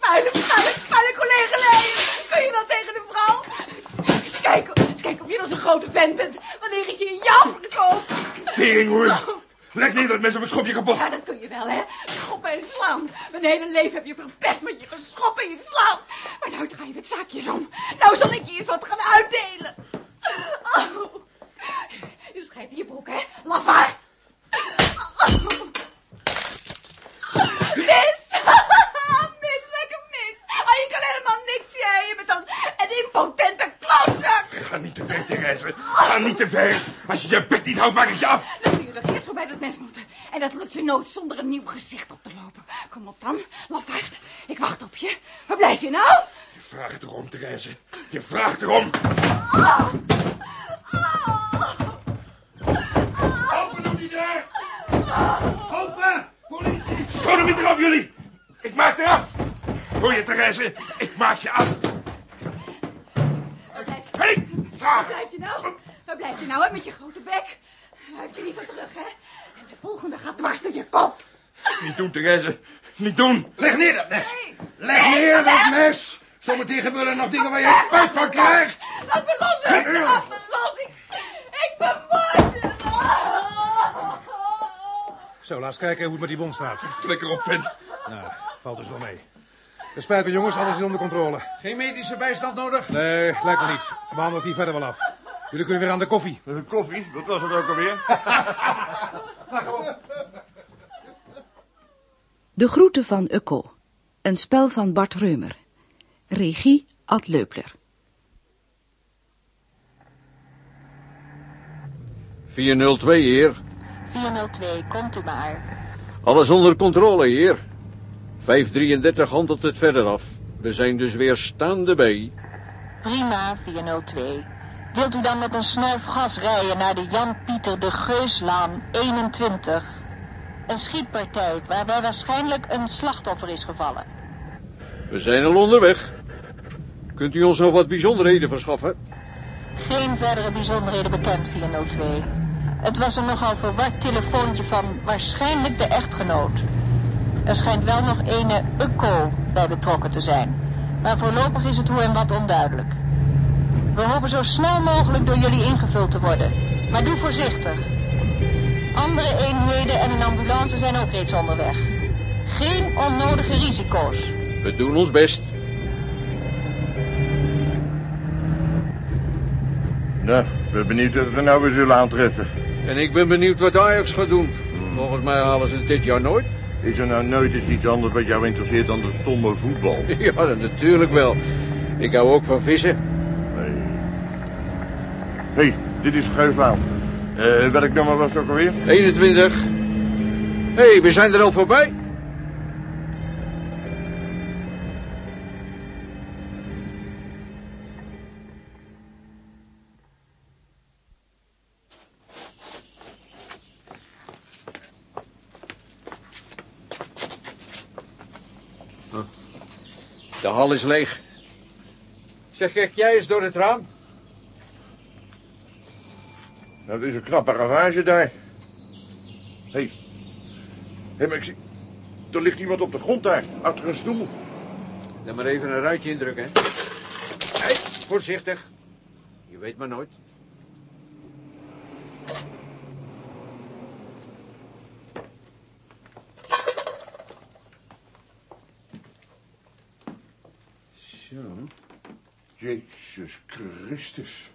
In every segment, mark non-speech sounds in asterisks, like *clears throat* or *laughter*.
Vuile, vuile, vuile collega Leijen. Kun je dat tegen de vrouw? Eens kijken, eens kijken of je dan zo'n grote vent bent. Wanneer ik je in jou verkoop. Teringhoer. Leg neer dat mes op het schopje kapot. Ja, dat kun je wel, hè? Schoppen en slaan. Mijn hele leven heb je verpest met je geschoppen en je slaan. Maar nou draai je met zaakjes om. Nou zal ik je eens wat gaan uitdelen. Oh. Je schijnt in je broek, hè? Lafaard. Oh. *laughs* Mis! lekker mis. Oh, je kan helemaal niks, jij. Je bent dan een impotente klootzak. Ga niet te ver, Therese. Ga niet te ver. Als je je bek niet houdt, maak ik je af. Er eerst voorbij dat mes moeten. En dat lukt je nooit zonder een nieuw gezicht op te lopen. Kom op dan, lafaard. Ik wacht op je. Waar blijf je nou? Je vraagt erom, Therese. Je vraagt erom. Open die deur. Open. Politie. Zo, niet erop, jullie. Ik maak er af. Hoor je, Therese? Ik maak je af. Waar blijf je, Hé, hey, waar blijf je nou? Waar blijf je nou, hè, met je grote bek? Daar heb je niet van terug, hè? En de volgende gaat dwars door je kop. Niet doen, Therese. Niet doen. Leg neer dat mes. Nee. Leg neer dat mes. Zometeen gebeuren nog dingen waar je spijt van krijgt. Laat me los, hè. Laat me los. Ik, ik vermoord je. Zo, laat eens kijken hoe het met die wond staat. Flikker op, vent. Nou, valt dus wel mee. Het spijt me, jongens, alles is onder controle. Geen medische bijstand nodig? Nee, lijkt me niet. We handelen het hier verder wel af. Jullie kunnen weer aan de koffie. Koffie, dat was het ook alweer. *laughs* De groeten van Ukko. Een spel van Bart Reumer. Regie Ad Leupler. 402, heer. 402, komt u maar. Alles onder controle, heer. 533 handelt het verder af. We zijn dus weer staande bij. Prima, 402. Wilt u dan met een snuif gas rijden naar de Jan-Pieter de Geuslaan 21? Een schietpartij waarbij waarschijnlijk een slachtoffer is gevallen. We zijn al onderweg. Kunt u ons nog wat bijzonderheden verschaffen? Geen verdere bijzonderheden bekend, 402. Het was een nogal verward telefoontje van waarschijnlijk de echtgenoot. Er schijnt wel nog ene Ukko bij betrokken te zijn. Maar voorlopig is het hoe en wat onduidelijk. We hopen zo snel mogelijk door jullie ingevuld te worden. Maar doe voorzichtig. Andere eenheden en een ambulance zijn ook reeds onderweg. Geen onnodige risico's. We doen ons best. Nou, ik ben benieuwd wat we nou weer zullen aantreffen. En ik ben benieuwd wat Ajax gaat doen. Volgens mij halen ze het dit jaar nooit. Is er nou nooit eens iets anders wat jou interesseert dan de stomme voetbal? *laughs* Ja, natuurlijk wel. Ik hou ook van vissen. Hé, hey, dit is Geuslaan. Eh welk nummer was het ook alweer? 21. Hé, hey, we zijn er al voorbij. De hal is leeg. Zeg, kijk jij eens door het raam? Dat is een knappe ravage daar. Hé. Hey. Hé, maar ik zie... Er ligt iemand op de grond daar, achter een stoel. Dan maar even een ruitje indrukken. hè. Hé, voorzichtig. Je weet maar nooit. Zo, Jezus Christus.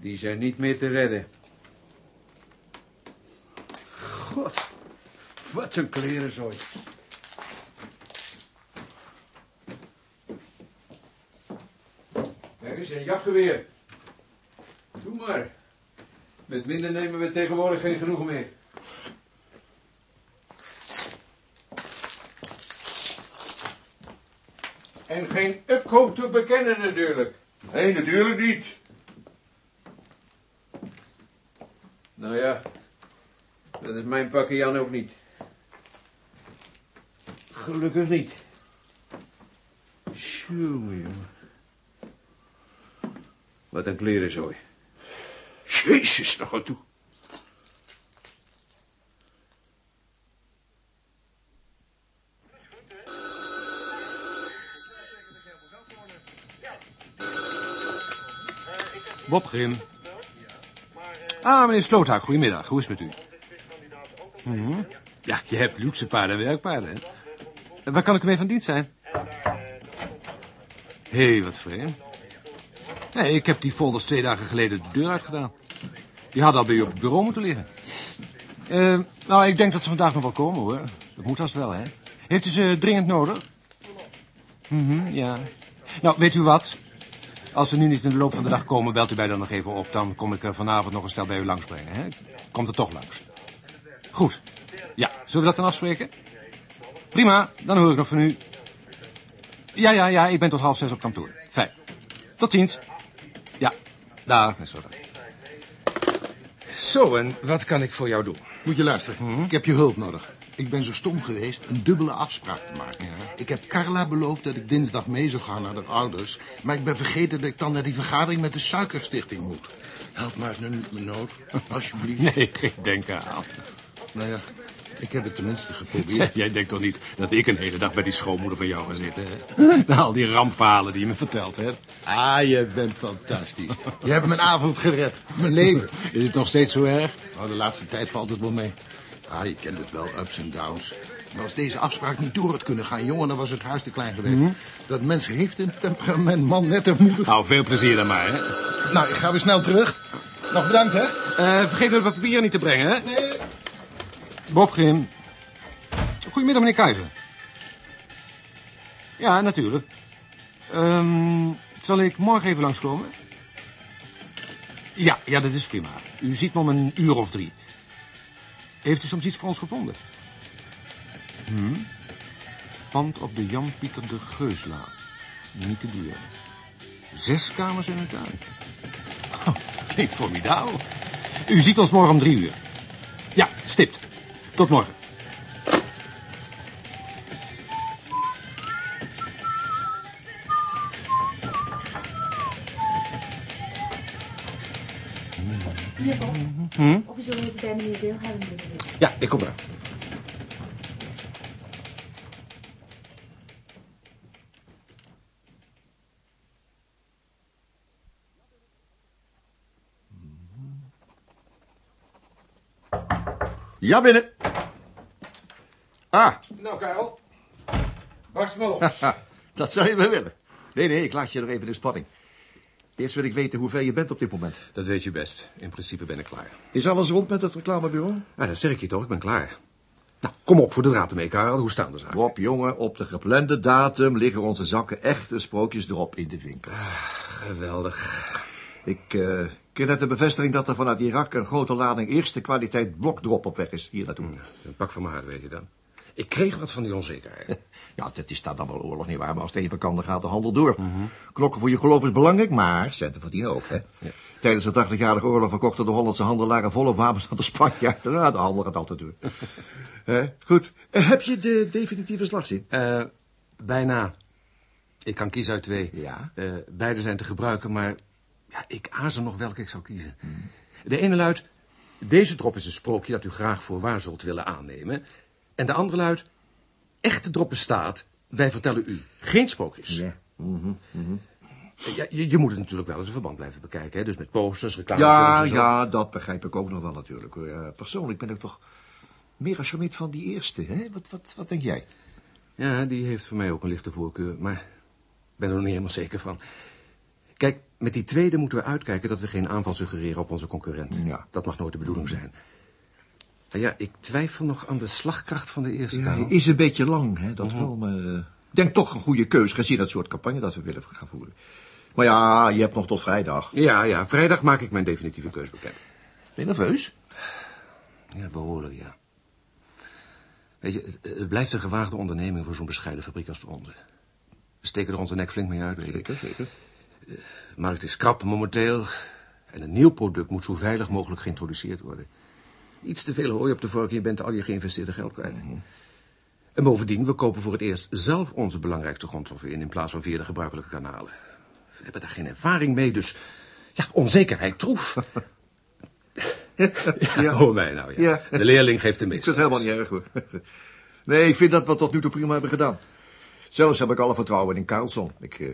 die zijn niet meer te redden. God, wat een klerenzooi. Er is een jachtgeweer. Doe maar. Met minder nemen we tegenwoordig geen genoegen meer. En geen upkoop te bekennen natuurlijk. Nee, natuurlijk niet. Nou ja, dat is mijn pakken Jan ook niet. Gelukkig niet. Tjonge, jongen. Wat een klerenzooi. Jezus, nog aan toe. Bob Grim. Ah, meneer Sloothaak, goedemiddag. Hoe is het met u? Mhm. Ja, je hebt luxe paarden en werkpaarden? Waar kan ik mee van dienst zijn? Hé, hey, wat vreemd. Nee, ik heb die folders twee dagen geleden de deur uitgedaan. Die hadden al bij u op het bureau moeten liggen. Eh, nou, ik denk dat ze vandaag nog wel komen, hoor. Dat moet als wel, hè? Heeft u ze dringend nodig? Mhm, ja. Nou, weet u wat? Als ze nu niet in de loop van de dag komen, belt u mij dan nog even op. Dan kom ik er vanavond nog een stel bij u langsbrengen, hè? Komt er toch langs. Goed. Ja, zullen we dat dan afspreken? Prima, dan hoor ik nog van u. Ja, ja, ja, ik ben tot half zes op kantoor. Fijn. Tot ziens. Ja, dag, sorry. Zo, en wat kan ik voor jou doen? Moet je luisteren. Ik heb je hulp nodig. Ik ben zo stom geweest een dubbele afspraak te maken. Ik heb Carla beloofd dat ik dinsdag mee zou gaan naar de ouders. Maar ik ben vergeten dat ik dan naar die vergadering met de Suikerstichting moet. Help me uit mijn mijn nood, alsjeblieft. *laughs* Nee, geen denken aan. Nou ja, ik heb het tenminste geprobeerd. Jij denkt toch niet dat ik een hele dag bij die schoonmoeder van jou ga zitten, hè? Na al die rampverhalen die je me vertelt, hè? Ah, je bent fantastisch. Je hebt mijn avond gered. Mijn leven. *laughs* Is het nog steeds zo erg? Nou, de laatste tijd valt het wel mee. Ah, je kent het wel, ups en downs. Maar als deze afspraak niet door had kunnen gaan, jongen, dan was het huis te klein geweest. Dat mens heeft een temperament, man, net een moeder. Nou, veel plezier dan maar, hè? Nou, ik ga weer snel terug. Nog bedankt, hè? Eh, vergeet de papieren niet te brengen, hè? Nee. Bob Grim. Goedemiddag, meneer Keizer. Ja, natuurlijk. Ehm, zal ik morgen even langskomen? Ja, ja, dat is prima. U ziet me om een uur of drie. Heeft u soms iets voor ons gevonden? Hm? Pand op de Jan-Pieter de Geuslaan. Niet te duur. Zes kamers in een tuin. Oh, klinkt formidabel. U ziet ons morgen om drie uur. Ja, stipt. Tot morgen. Bob, of u zullen even bij meneer willen. Ja, ik kom er. Ja, binnen. Ah, Nou, Karel. Barst maar los. *laughs* dat zou je wel willen. Nee, nee, ik laat je nog even in spotting. Eerst wil ik weten hoe ver je bent op dit moment. Dat weet je best. In principe ben ik klaar. Is alles rond met het reclamebureau? Nou, dat zeg ik je toch. Ik ben klaar. Nou, kom op voor de draad ermee, Karel. Hoe staan de zaken? Rob, jongen, op de geplande datum liggen onze zakken echte sprookjes erop in de winkel. Geweldig. Ik uh, kreeg net de bevestiging dat er vanuit Irak een grote lading eerste kwaliteit blokdrop op weg is hier naartoe. Een pak van mijn hart, weet je dan. Ik kreeg wat van die onzekerheid. *laughs* Ja, dat is dan wel oorlog, nietwaar? Maar als het even kan, dan gaat de handel door. Klokken voor je geloof is belangrijk, maar centen verdienen ook, hè? *laughs* Tijdens de 80-jarige oorlog verkochten de Hollandse handelaren volle wapens aan de Spanjaarden. *laughs* Nou, de handel gaat altijd door. Hè? Goed. Eh, heb je de definitieve slagzin? Eh, bijna. Ik kan kiezen uit twee. Ja. Eh, beide zijn te gebruiken, maar ja, ik aarzel nog welke ik zal kiezen. De ene luidt, deze drop is een sprookje dat u graag voor waar zult willen aannemen. En de andere luidt, echte drop bestaat, wij vertellen u geen sprookjes. Ja. Ja, je, je moet het natuurlijk wel eens in verband blijven bekijken, hè? dus met posters, reclame. Ja, ja, dat begrijp ik ook nog wel natuurlijk. persoonlijk ben ik toch meer gecharmeerd van die eerste. Hè? Wat, wat, wat denk jij? Ja, die heeft voor mij ook een lichte voorkeur, maar ik ben er nog niet helemaal zeker van. Kijk, met die tweede moeten we uitkijken dat we geen aanval suggereren op onze concurrent. Ja. Dat mag nooit de bedoeling zijn. Maar ja, ik twijfel nog aan de slagkracht van de eerste Ja, is een beetje lang, hè, dat wel, maar... eh, ik denk toch een goede keus, gezien dat soort campagne dat we willen gaan voeren. Maar ja, je hebt nog tot vrijdag. Ja, ja, vrijdag maak ik mijn definitieve keus bekend. Ben je nerveus? Ja, behoorlijk, ja. Weet je, het, blijft een gewaagde onderneming voor zo'n bescheiden fabriek als de onze. We steken er onze nek flink mee uit, weet. Zeker, zeker. De markt is krap momenteel. En een nieuw product moet zo veilig mogelijk geïntroduceerd worden. Iets te veel hooi op de vork je bent al je geïnvesteerde geld kwijt. En bovendien, we kopen voor het eerst zelf onze belangrijkste grondstoffen in... in plaats van via de gebruikelijke kanalen. We hebben daar geen ervaring mee, dus... Ja, onzekerheid troef. *laughs* ja, hoor mij nou, ja. Ja. De leerling geeft de Ik meeste. vind het helemaal niet erg, hoor. Nee, ik vind dat we tot nu toe prima hebben gedaan. Zelfs heb ik alle vertrouwen in Carlson. Ik eh,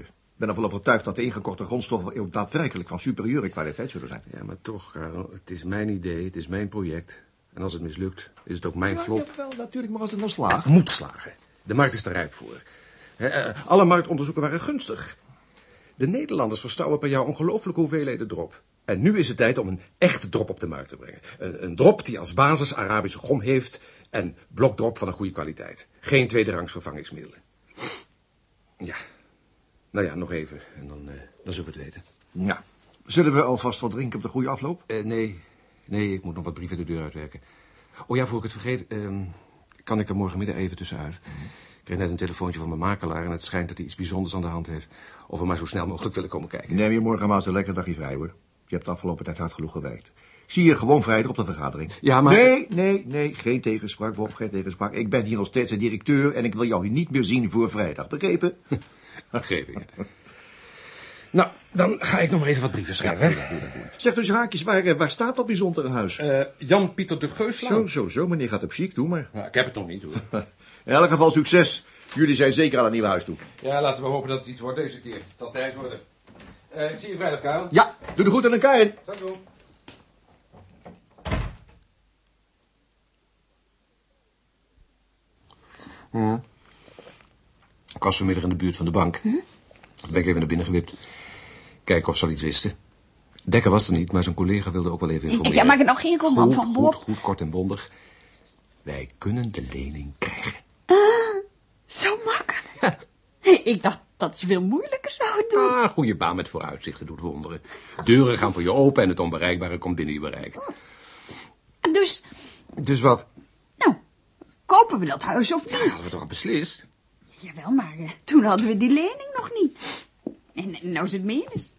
ben ervan overtuigd dat de ingekochte grondstoffen ook daadwerkelijk van superieure kwaliteit zullen zijn. Ja, maar toch, Karel, het is mijn idee, het is mijn project. En als het mislukt, is het ook mijn flop. Ja, wel, natuurlijk, maar als het dan slaagt... Het moet slagen. De markt is er rijp voor. Eh, alle marktonderzoeken waren gunstig. De Nederlanders verstouwen per jaar ongelooflijke hoeveelheden drop. En nu is het tijd om een echte drop op de markt te brengen. Een, een drop die als basis Arabische gom heeft en blokdrop van een goede kwaliteit. Geen tweederangs vervangingsmiddelen. Ja. Nou ja, nog even en dan, eh, dan zullen we het weten. Ja. Zullen we alvast wat drinken op de goede afloop? Eh, nee, nee, ik moet nog wat brieven de deur uitwerken. Oh ja, voor ik het vergeet, ehm, kan ik er morgenmiddag even tussenuit. Ik kreeg net een telefoontje van mijn makelaar en het schijnt dat hij iets bijzonders aan de hand heeft. Of we maar zo snel mogelijk willen komen kijken. Neem je morgen maar eens een lekker dagje vrij, hoor. Je hebt de afgelopen tijd hard genoeg gewerkt. Zie je gewoon vrijdag op de vergadering. Ja, maar... Nee, nee, nee, geen tegenspraak, Bob, geen tegenspraak. Ik ben hier nog steeds de directeur en ik wil jou hier niet meer zien voor vrijdag, begrepen? *laughs* Begrepen, ja. *laughs* Nou, dan ga ik nog maar even wat brieven schrijven. hè? Zeg dus haakjes, waar, eh, waar staat dat bijzondere huis? Eh, Jan-Pieter de Geuslaan. Zo, zo, zo, meneer gaat op chic, doe maar. Ja, ik heb het nog niet, hoor. *laughs* In elk geval succes. Jullie zijn zeker aan het nieuwe huis toe. Ja, laten we hopen dat het iets wordt deze keer. Het zal tijd worden. Eh, ik zie je vrijdag, Karel. Ja, doe de goed aan elkaar in. Zal ik doen. Ik was vanmiddag in de buurt van de bank. Toen ben ik even naar binnen gewipt. Kijken of ze al iets wisten. Dekker was er niet, maar zijn collega wilde ook wel even informeren. Ja, maak er nou geen roman goed, van, goed, Bob. goed, kort en bondig. Wij kunnen de lening krijgen. Zo makkelijk. *laughs* Ik dacht dat ze veel moeilijker zouden doen. Ah, goede baan met vooruitzichten doet wonderen. Deuren gaan voor je open en het onbereikbare komt binnen je bereik. Dus, Dus wat? nou, kopen we dat huis of niet? Hadden we toch al beslist? Jawel, maar eh, toen hadden we die lening nog niet. En, nou is het meer dus.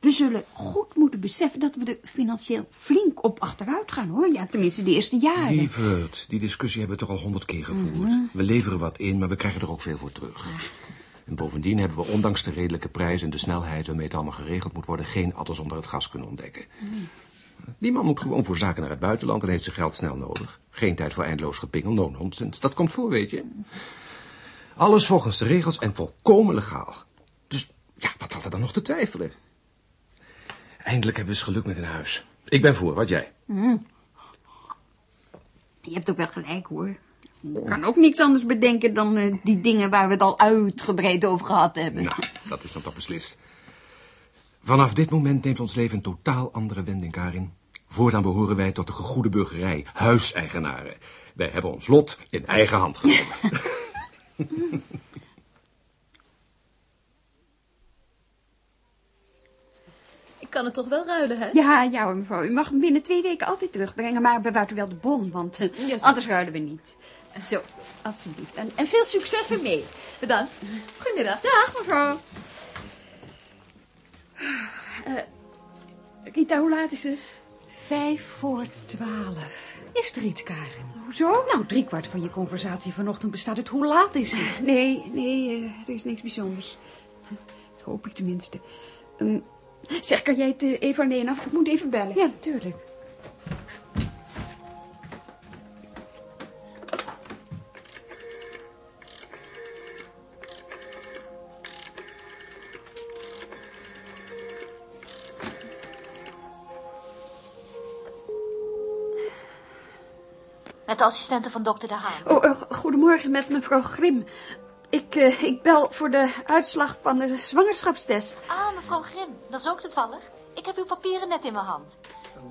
We zullen goed moeten beseffen dat we er financieel flink op achteruit gaan, hoor. Ja, tenminste de eerste jaren. Lieverd, die discussie hebben we toch al honderd keer gevoerd. We leveren wat in, maar we krijgen er ook veel voor terug. En bovendien hebben we ondanks de redelijke prijs en de snelheid waarmee het allemaal geregeld moet worden... geen adders onder het gas kunnen ontdekken. Die man moet gewoon voor zaken naar het buitenland en heeft zijn geld snel nodig. Geen tijd voor eindeloos gepingel, no nonsense. Dat komt voor, weet je. Alles volgens de regels en volkomen legaal. Dus ja, wat valt er dan nog te twijfelen? Eindelijk hebben we eens geluk met een huis. Ik ben voor, wat jij? Je hebt ook wel gelijk, hoor. Ik kan ook niks anders bedenken dan eh, die dingen waar we het al uitgebreid over gehad hebben. Nou, dat is dan toch beslist. Vanaf dit moment neemt ons leven een totaal andere wending, Karin. Voortaan behoren wij tot de gegoede burgerij, huiseigenaren. Wij hebben ons lot in eigen hand genomen. *laughs* Ik kan het toch wel ruilen, hè? Ja, ja hoor, mevrouw. U mag hem binnen twee weken altijd terugbrengen, maar bewaart u wel de bon, want eh, Ja, anders ruilen we niet. Zo, alstublieft. En, en veel succes ermee. Bedankt. Goedemiddag. Dag, mevrouw. Eh, Rita, hoe laat is het? Vijf voor twaalf. Is er iets, Karen? Hoezo? Nou, driekwart van je conversatie vanochtend bestaat uit hoe laat is het? *laughs* Nee, nee, eh, er is niks bijzonders. Dat hoop ik tenminste. Ehm, zeg, kan jij het eh, even alleen af? Ik moet even bellen. Ja, tuurlijk. De assistente van dokter De Haan. Oh, eh, goedemorgen met mevrouw Grim. Ik, eh, ik bel voor de uitslag van de zwangerschapstest. Ah, mevrouw Grim, dat is ook toevallig. Ik heb uw papieren net in mijn hand.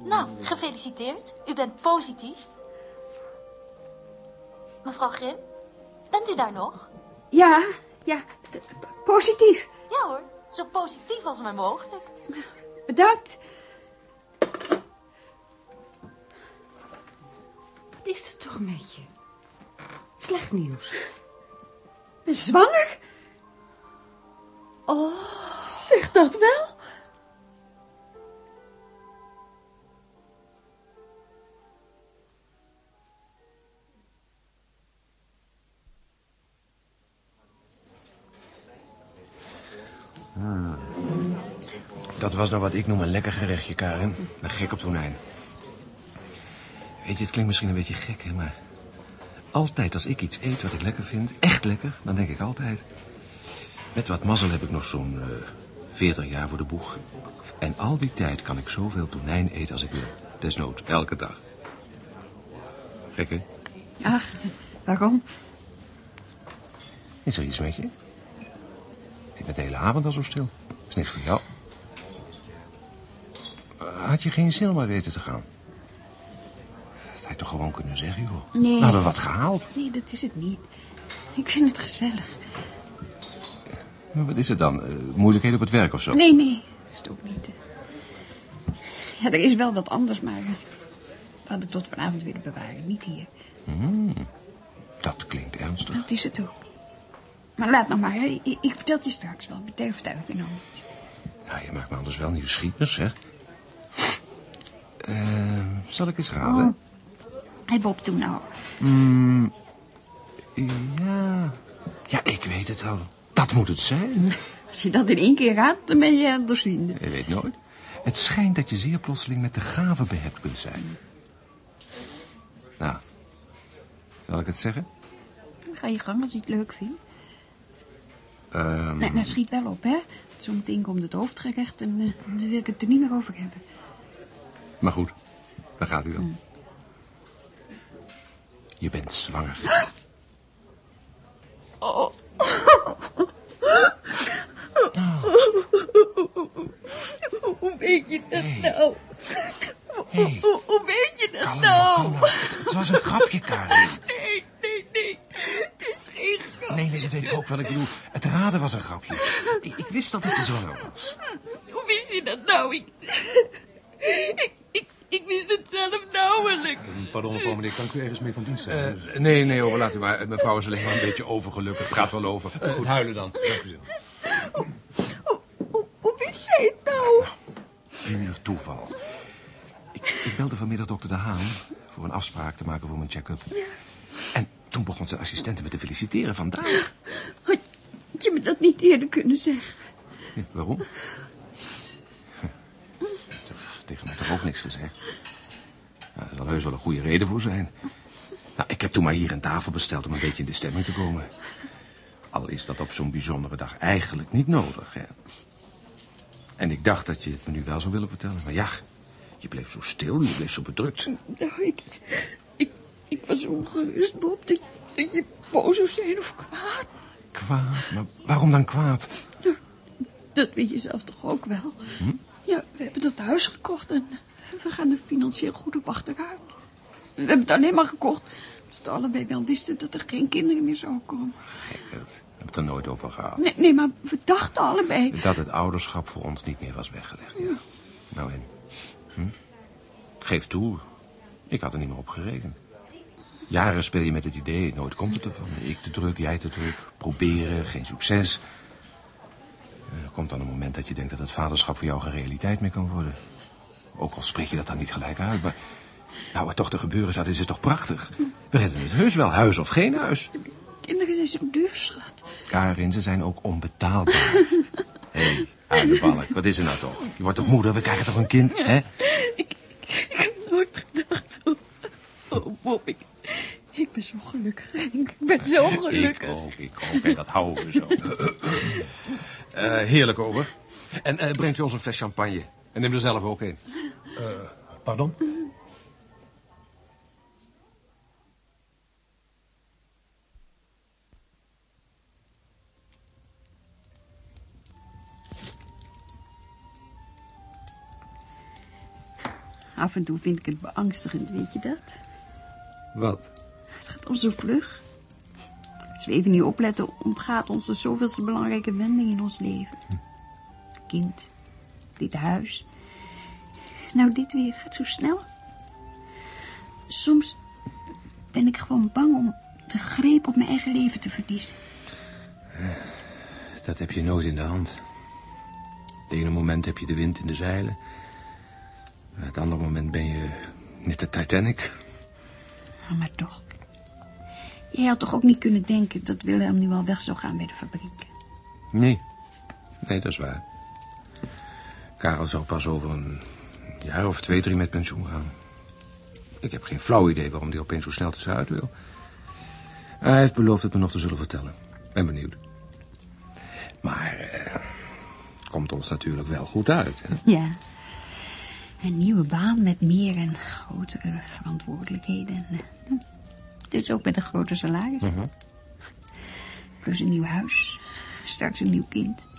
Nou, gefeliciteerd. U bent positief. Mevrouw Grim, bent u daar nog? Ja, ja, positief. Ja hoor, zo positief als maar mogelijk. Bedankt. Is er toch met je? Slecht nieuws. Ben zwanger? Oh, Zeg dat wel? Dat was nou wat ik noem een lekker gerechtje, Karin. Een gek op tonijn. Weet je, het klinkt misschien een beetje gek, hè, maar... Altijd als ik iets eet wat ik lekker vind, echt lekker, dan denk ik altijd... Met wat mazzel heb ik nog zo'n eh 40 jaar voor de boeg. En al die tijd kan ik zoveel tonijn eten als ik wil. Desnoods, elke dag. Gek, hè? Ach, waarom? Is er iets met je? Je bent de hele avond al zo stil. Is niks voor jou. Had je geen zin om maar weten te gaan? Je toch gewoon kunnen zeggen, joh. Nee. We hadden wat gehaald. Nee, dat is het niet. Ik vind het gezellig. Maar wat is het dan? Eh, moeilijkheden op het werk of zo? Nee, nee, dat is het ook niet. Ja, er is wel wat anders, maar... Dat had ik tot vanavond willen bewaren, niet hier. Hmm, dat klinkt ernstig. Dat is het ook. Maar laat nog maar, hè. Ik, ik vertel het je straks wel. Ik ben overtuigd er nog niet. Nou, je maakt me anders wel nieuwsgierig, hè? Eh, zal ik eens raden? Oh. Hé Bob, toen nou. Hmm, ja... Ja, ik weet het al. Dat moet het zijn. Als je dat in één keer raadt, dan ben je aan de vrienden. Je weet nooit. Het schijnt dat je zeer plotseling met de gave behept kunt zijn. Nou, zal ik het zeggen? Ga je gang als je het leuk vindt. Ehm, Nee, nou, schiet wel op, hè. Zometeen komt het hoofdgerecht en eh, dan wil ik het er niet meer over hebben. Maar goed, daar gaat u dan. Je bent zwanger. Hoe weet je dat Hey. nou? Hey. Hoe, hoe weet je dat Kalm nou? kalm. Het, was een grapje, Karin. *laughs* Nee, nee, nee. Het is geen grap. Nee, nee, dat weet ik ook wel. Ik bedoel, het raden was een grapje. Ik, ik wist dat het je zwanger was. Hoe wist je dat nou? Ik, ik, ik wist het zelf nauwelijks. Meneer, kan ik u ergens mee van dienst zijn? nee, nee, hoor, laat u maar. Mevrouw is alleen maar een beetje overgelukkig. Het gaat wel over. Goed, huilen dan. Dank u wel. Hoe, hoe wist jij het nou? Puur toeval. Ik, ik belde vanmiddag dokter De Haan voor een afspraak te maken voor mijn check-up. En toen begon zijn assistente me te feliciteren vandaag. Had je me dat niet eerder kunnen zeggen? Ja, waarom? Toch, Tegen mij toch ook niks gezegd? Nou, er zal heus wel een goede reden voor zijn. Nou, ik heb toen maar hier een tafel besteld om een beetje in de stemming te komen. Al is dat op zo'n bijzondere dag eigenlijk niet nodig, hè. En ik dacht dat je het me nu wel zou willen vertellen. Maar ja, je bleef zo stil, je bleef zo bedrukt. Nou, ik, ik, ik was ongerust, Bob, dat, dat je boos zou zijn of kwaad. Kwaad? Maar waarom dan kwaad? Dat weet je zelf toch ook wel? Ja, we hebben dat huis gekocht en we gaan er financieel goed op achteruit. We hebben het alleen maar gekocht omdat we allebei wel wisten dat er geen kinderen meer zouden komen. Gekheid. We hebben het er nooit over gehad. Nee, nee, maar we dachten allebei... Dat het ouderschap voor ons niet meer was weggelegd, ja. Nou en? Hm? Geef toe. Ik had er niet meer op gerekend. Jaren speel je met het idee, nooit komt het ervan. Ik te druk, jij te druk. Proberen, geen succes. Er komt dan een moment dat je denkt dat het vaderschap voor jou geen realiteit meer kan worden. Ook al spreek je dat dan niet gelijk uit, maar... Nou, wat toch te gebeuren staat, is het toch prachtig? We redden het heus wel, huis of geen huis. Kinderen zijn zo duur, schat. Karin, ze zijn ook onbetaalbaar. *laughs* Hé, hey, huilenbalk, wat is er nou toch? Je wordt toch moeder, we krijgen toch een kind, hè? Ik heb nooit gedacht... Oh, oh Bob, ik, ik ben zo gelukkig. Ik ben zo gelukkig. Ik ook, ik ook. En dat houden we zo. *laughs* Eh, heerlijk, over. En eh, brengt u ons een fles champagne. En neem er zelf ook een. Pardon? Af en toe vind ik het beangstigend, weet je dat? Wat? Het gaat om zo vlug. Als we even niet opletten, ontgaat ons de zoveelste belangrijke wending in ons leven. Kind, dit huis. Nou, dit weer gaat zo snel. Soms ben ik gewoon bang om de greep op mijn eigen leven te verliezen. Dat heb je nooit in de hand. Het ene moment heb je de wind in de zeilen. Het andere moment ben je net de Titanic. Ja, maar toch. Jij had toch ook niet kunnen denken dat Willem nu al weg zou gaan bij de fabriek? Nee. Nee, dat is waar. Karel zou pas over een jaar of twee, drie met pensioen gaan. Ik heb geen flauw idee waarom hij opeens zo snel tussenuit wil. Hij heeft beloofd het me nog te zullen vertellen. Ben benieuwd. Maar eh, komt ons natuurlijk wel goed uit. Hè? Ja. Een nieuwe baan met meer en grotere verantwoordelijkheden. Dus ook met een groter salaris. Mhm. Plus een nieuw huis. Straks een nieuw kind.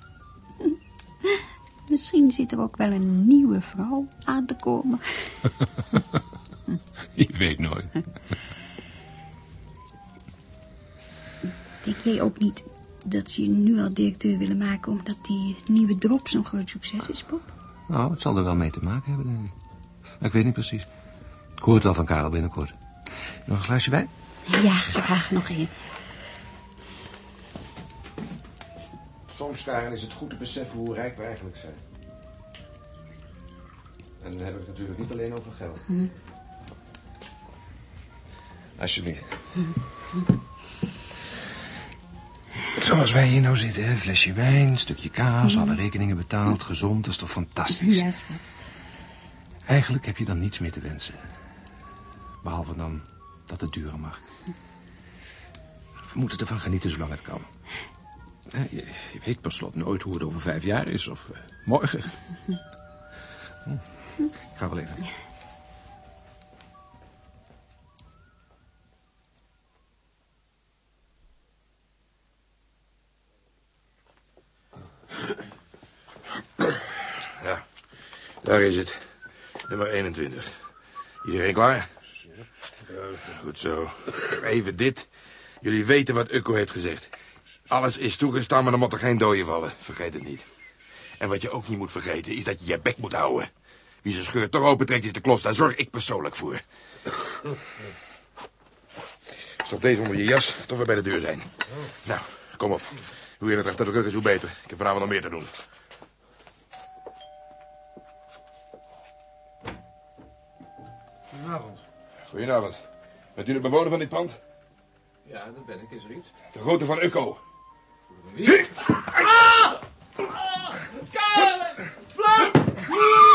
Misschien zit er ook wel een nieuwe vrouw aan te komen. *laughs* Je weet nooit. Denk jij ook niet dat ze je nu al directeur willen maken... omdat die nieuwe drop zo'n groot succes is, Bob? Nou, het zal er wel mee te maken hebben, denk ik. Maar ik weet niet precies. Ik hoor het wel van Karel binnenkort. Nog een glaasje wijn? Ja, graag nog één. Is het goed te beseffen hoe rijk we eigenlijk zijn. En dan heb ik het natuurlijk niet alleen over geld. Hm. Alsjeblieft. Zoals wij hier nou zitten, hè? flesje wijn, stukje kaas, alle rekeningen betaald, gezond, dat is toch fantastisch? Ja, schat. Eigenlijk heb je dan niets meer te wensen. Behalve dan dat het duren mag. We moeten ervan genieten zolang het kan. Hè, Je, je weet per slot nooit hoe het over vijf jaar is of eh, morgen. *laughs* Hm. Ik ga wel even. Ja, daar is het. Nummer 21. Iedereen klaar? Goed zo. Even dit. Jullie weten wat Ukko heeft gezegd. Alles is toegestaan, maar dan moet er geen dooien vallen. Vergeet het niet. En wat je ook niet moet vergeten, is dat je je bek moet houden. Wie zijn scheur toch opentrekt, is de klos. Daar zorg ik persoonlijk voor. Stop deze onder je jas, tot we bij de deur zijn. Nou, kom op. Hoe je het achter de rug is, hoe beter. Ik heb vanavond nog meer te doen. Goedenavond. Goedenavond. Bent u de bewoner van dit pand? Ja, dat ben ik. Is er iets? De grote van Ukko. Wie? Karen! Flap! Stop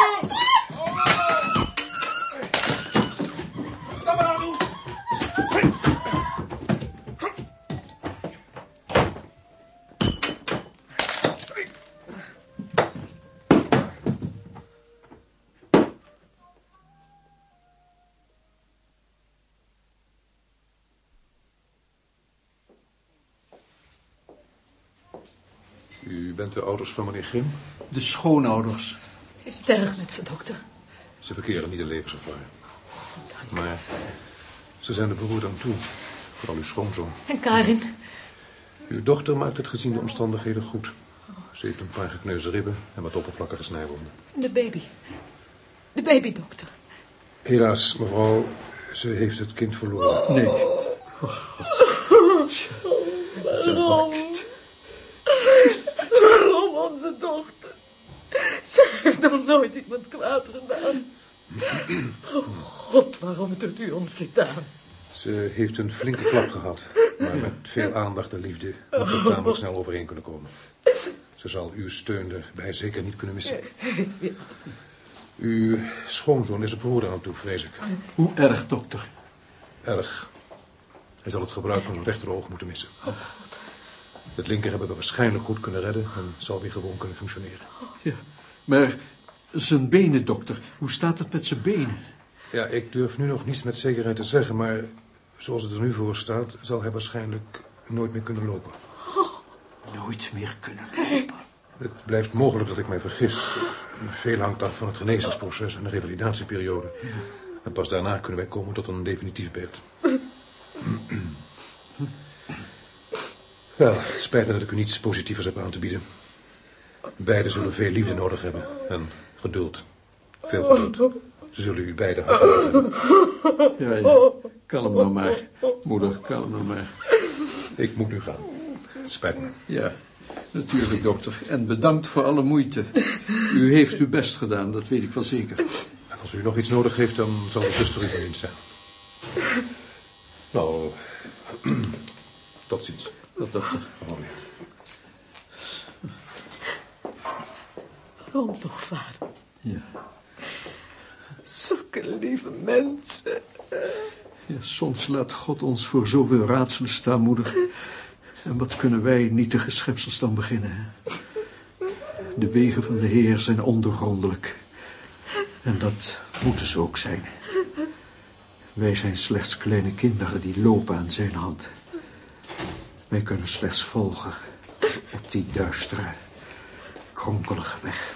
bent de ouders van meneer Grim? De schoonouders. Is het erg met ze, dokter? Ze verkeren niet in levensgevaar. Maar ze zijn er beroerd aan toe. Vooral uw schoonzoon. En Karin? Uw dochter maakt het gezien de omstandigheden goed. Ze heeft een paar gekneusde ribben en wat oppervlakkige snijwonden. De baby. De baby, dokter. Helaas, mevrouw, ze heeft het kind verloren. Nee. Waarom? Waarom onze dochter? Ze heeft nog nooit iemand kwaad gedaan. Oh God, waarom doet u ons dit aan? Ze heeft een flinke klap gehad. Maar met veel aandacht en liefde moet ze tamelijk snel overeen kunnen komen. Ze zal uw steun erbij zeker niet kunnen missen. Uw schoonzoon is er behoorlijk aan toe, vrees ik. Hoe erg, dokter? Erg. Hij zal het gebruik van zijn rechteroog moeten missen. Het linker hebben we waarschijnlijk goed kunnen redden en zal weer gewoon kunnen functioneren. Ja, maar zijn benen, dokter. Hoe staat het met zijn benen? Ja, ik durf nu nog niets met zekerheid te zeggen, maar zoals het er nu voor staat, zal hij waarschijnlijk nooit meer kunnen lopen. Nooit meer kunnen lopen. Het blijft mogelijk dat ik mij vergis. Veel hangt af van het genezingsproces en de revalidatieperiode. En pas daarna kunnen wij komen tot een definitief beeld. Wel, het spijt me dat ik u niets positievers heb aan te bieden. Beiden zullen veel liefde nodig hebben en geduld. Veel geduld. Ze zullen u beiden hebben. Ja, ja. Kalm nou maar. Moeder, kalm nou maar. Ik moet nu gaan. Het spijt me. Ja, natuurlijk, dokter. En bedankt voor alle moeite. U heeft uw best gedaan, dat weet ik wel zeker. En als u nog iets nodig heeft, dan zal de zuster u van dienst zijn. Nou, *clears throat* tot ziens. Dat, dokter. Gewoon weer. Waarom toch, vader? Ja. Zulke lieve mensen. ja, soms laat God ons voor zoveel raadselen staan, moeder. En wat kunnen wij nietige schepsels dan beginnen? Hè? De wegen van de Heer zijn ondoorgrondelijk. En dat moeten ze ook zijn. Wij zijn slechts kleine kinderen die lopen aan zijn hand. Wij kunnen slechts volgen op die duistere, kronkelige weg.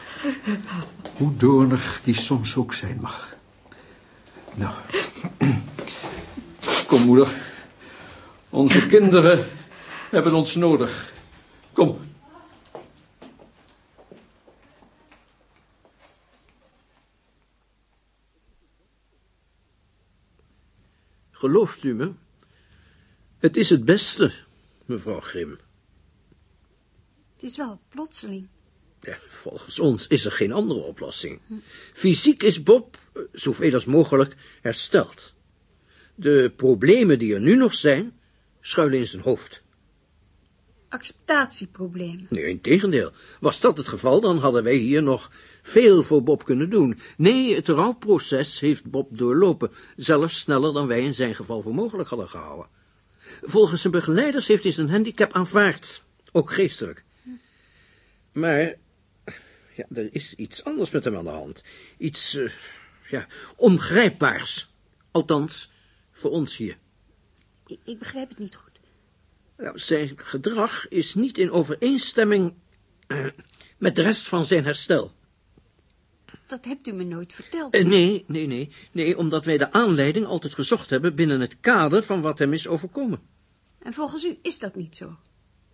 Hoe doornig die soms ook zijn mag. Nou, kom moeder. Onze kinderen hebben ons nodig. Kom. Gelooft u me? Het is het beste, mevrouw Grim. Het is wel plotseling. Ja, volgens ons is er geen andere oplossing. Fysiek is Bob, eh, zoveel als mogelijk, hersteld. De problemen die er nu nog zijn, schuilen in zijn hoofd. Acceptatieproblemen. Nee, in tegendeel. Was dat het geval, dan hadden wij hier nog veel voor Bob kunnen doen. Nee, het rouwproces heeft Bob doorlopen, zelfs sneller dan wij in zijn geval voor mogelijk hadden gehouden. Volgens zijn begeleiders heeft hij zijn handicap aanvaard, ook geestelijk. Maar, ja, er is iets anders met hem aan de hand. Iets, uh, ja, ongrijpbaars. Althans, voor ons hier. Ik, ik begrijp het niet goed. Nou, zijn gedrag is niet in overeenstemming uh, met de rest van zijn herstel. Dat hebt u me nooit verteld. Uh, nee, nee, nee, nee, omdat wij de aanleiding altijd gezocht hebben binnen het kader van wat hem is overkomen. En volgens u is dat niet zo?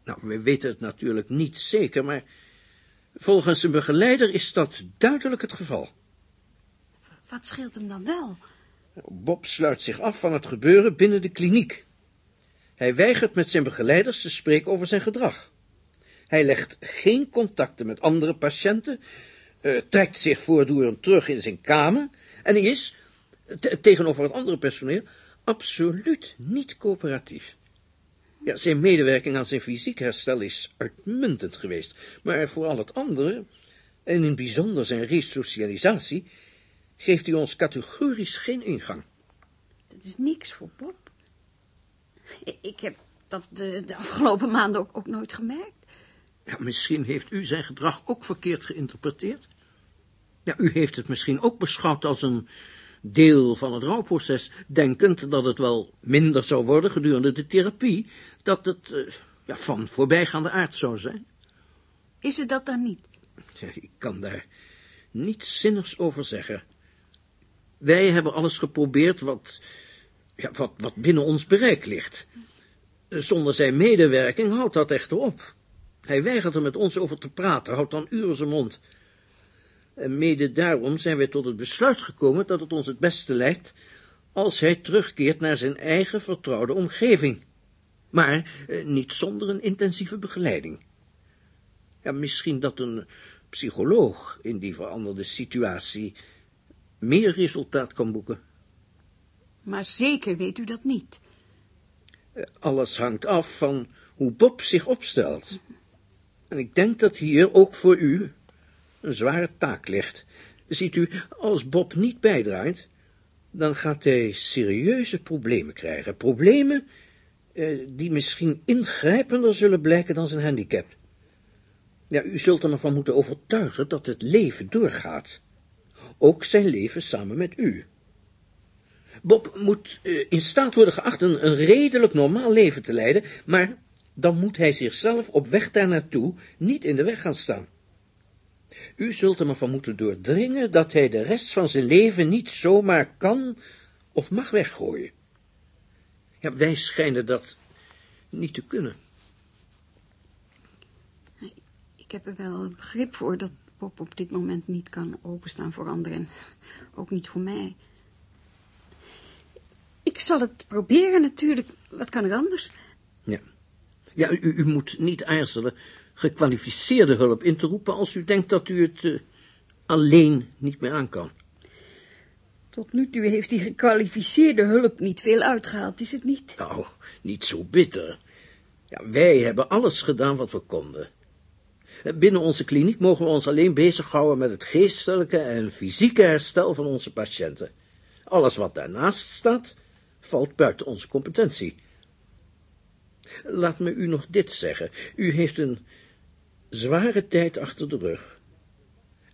Nou, we weten het natuurlijk niet zeker, maar volgens een begeleider is dat duidelijk het geval. Wat scheelt hem dan wel? Bob sluit zich af van het gebeuren binnen de kliniek. Hij weigert met zijn begeleiders te spreken over zijn gedrag. Hij legt geen contacten met andere patiënten, uh, trekt zich voortdurend terug in zijn kamer en hij is, tegenover het andere personeel, absoluut niet coöperatief. Ja, zijn medewerking aan zijn fysiek herstel is uitmuntend geweest, maar voor al het andere, en in het bijzonder zijn resocialisatie, geeft hij ons categorisch geen ingang. Dat is niks voor Bob. Ik heb dat de, afgelopen maanden ook, nooit gemerkt. Ja, misschien heeft u zijn gedrag ook verkeerd geïnterpreteerd. Ja, u heeft het misschien ook beschouwd als een deel van het rouwproces, denkend dat het wel minder zou worden gedurende de therapie, dat het uh, ja, van voorbijgaande aard zou zijn. Is het dat dan niet? Ja, ik kan daar niets zinnigs over zeggen. Wij hebben alles geprobeerd wat ja, wat, wat binnen ons bereik ligt. Zonder zijn medewerking houdt dat echter op. Hij weigert er met ons over te praten, houdt dan uren zijn mond. En mede daarom zijn wij tot het besluit gekomen dat het ons het beste lijkt als hij terugkeert naar zijn eigen vertrouwde omgeving. Maar eh, niet zonder een intensieve begeleiding. Ja, misschien dat een psycholoog in die veranderde situatie meer resultaat kan boeken. Maar zeker weet u dat niet. Alles hangt af van hoe Bob zich opstelt. En ik denk dat hier ook voor u een zware taak ligt. Ziet u, als Bob niet bijdraait, dan gaat hij serieuze problemen krijgen. Problemen eh, die misschien ingrijpender zullen blijken dan zijn handicap. Ja, u zult er maar van moeten overtuigen dat het leven doorgaat. Ook zijn leven samen met u. Bob moet uh, in staat worden geacht een, een redelijk normaal leven te leiden, maar dan moet hij zichzelf op weg daar naartoe niet in de weg gaan staan. U zult er maar van moeten doordringen dat hij de rest van zijn leven niet zomaar kan of mag weggooien. Ja, wij schijnen dat niet te kunnen. Ik heb er wel begrip voor dat Bob op dit moment niet kan openstaan voor anderen. Ook niet voor mij. Ik zal het proberen natuurlijk. Wat kan er anders? Ja, u, u moet niet aarzelen gekwalificeerde hulp in te roepen als u denkt dat u het uh, alleen niet meer aan kan. Tot nu toe heeft die gekwalificeerde hulp niet veel uitgehaald, is het niet? Nou, niet zo bitter. Ja, wij hebben alles gedaan wat we konden. Binnen onze kliniek mogen we ons alleen bezighouden met het geestelijke en fysieke herstel van onze patiënten. Alles wat daarnaast staat, valt buiten onze competentie. Laat me u nog dit zeggen. U heeft een zware tijd achter de rug.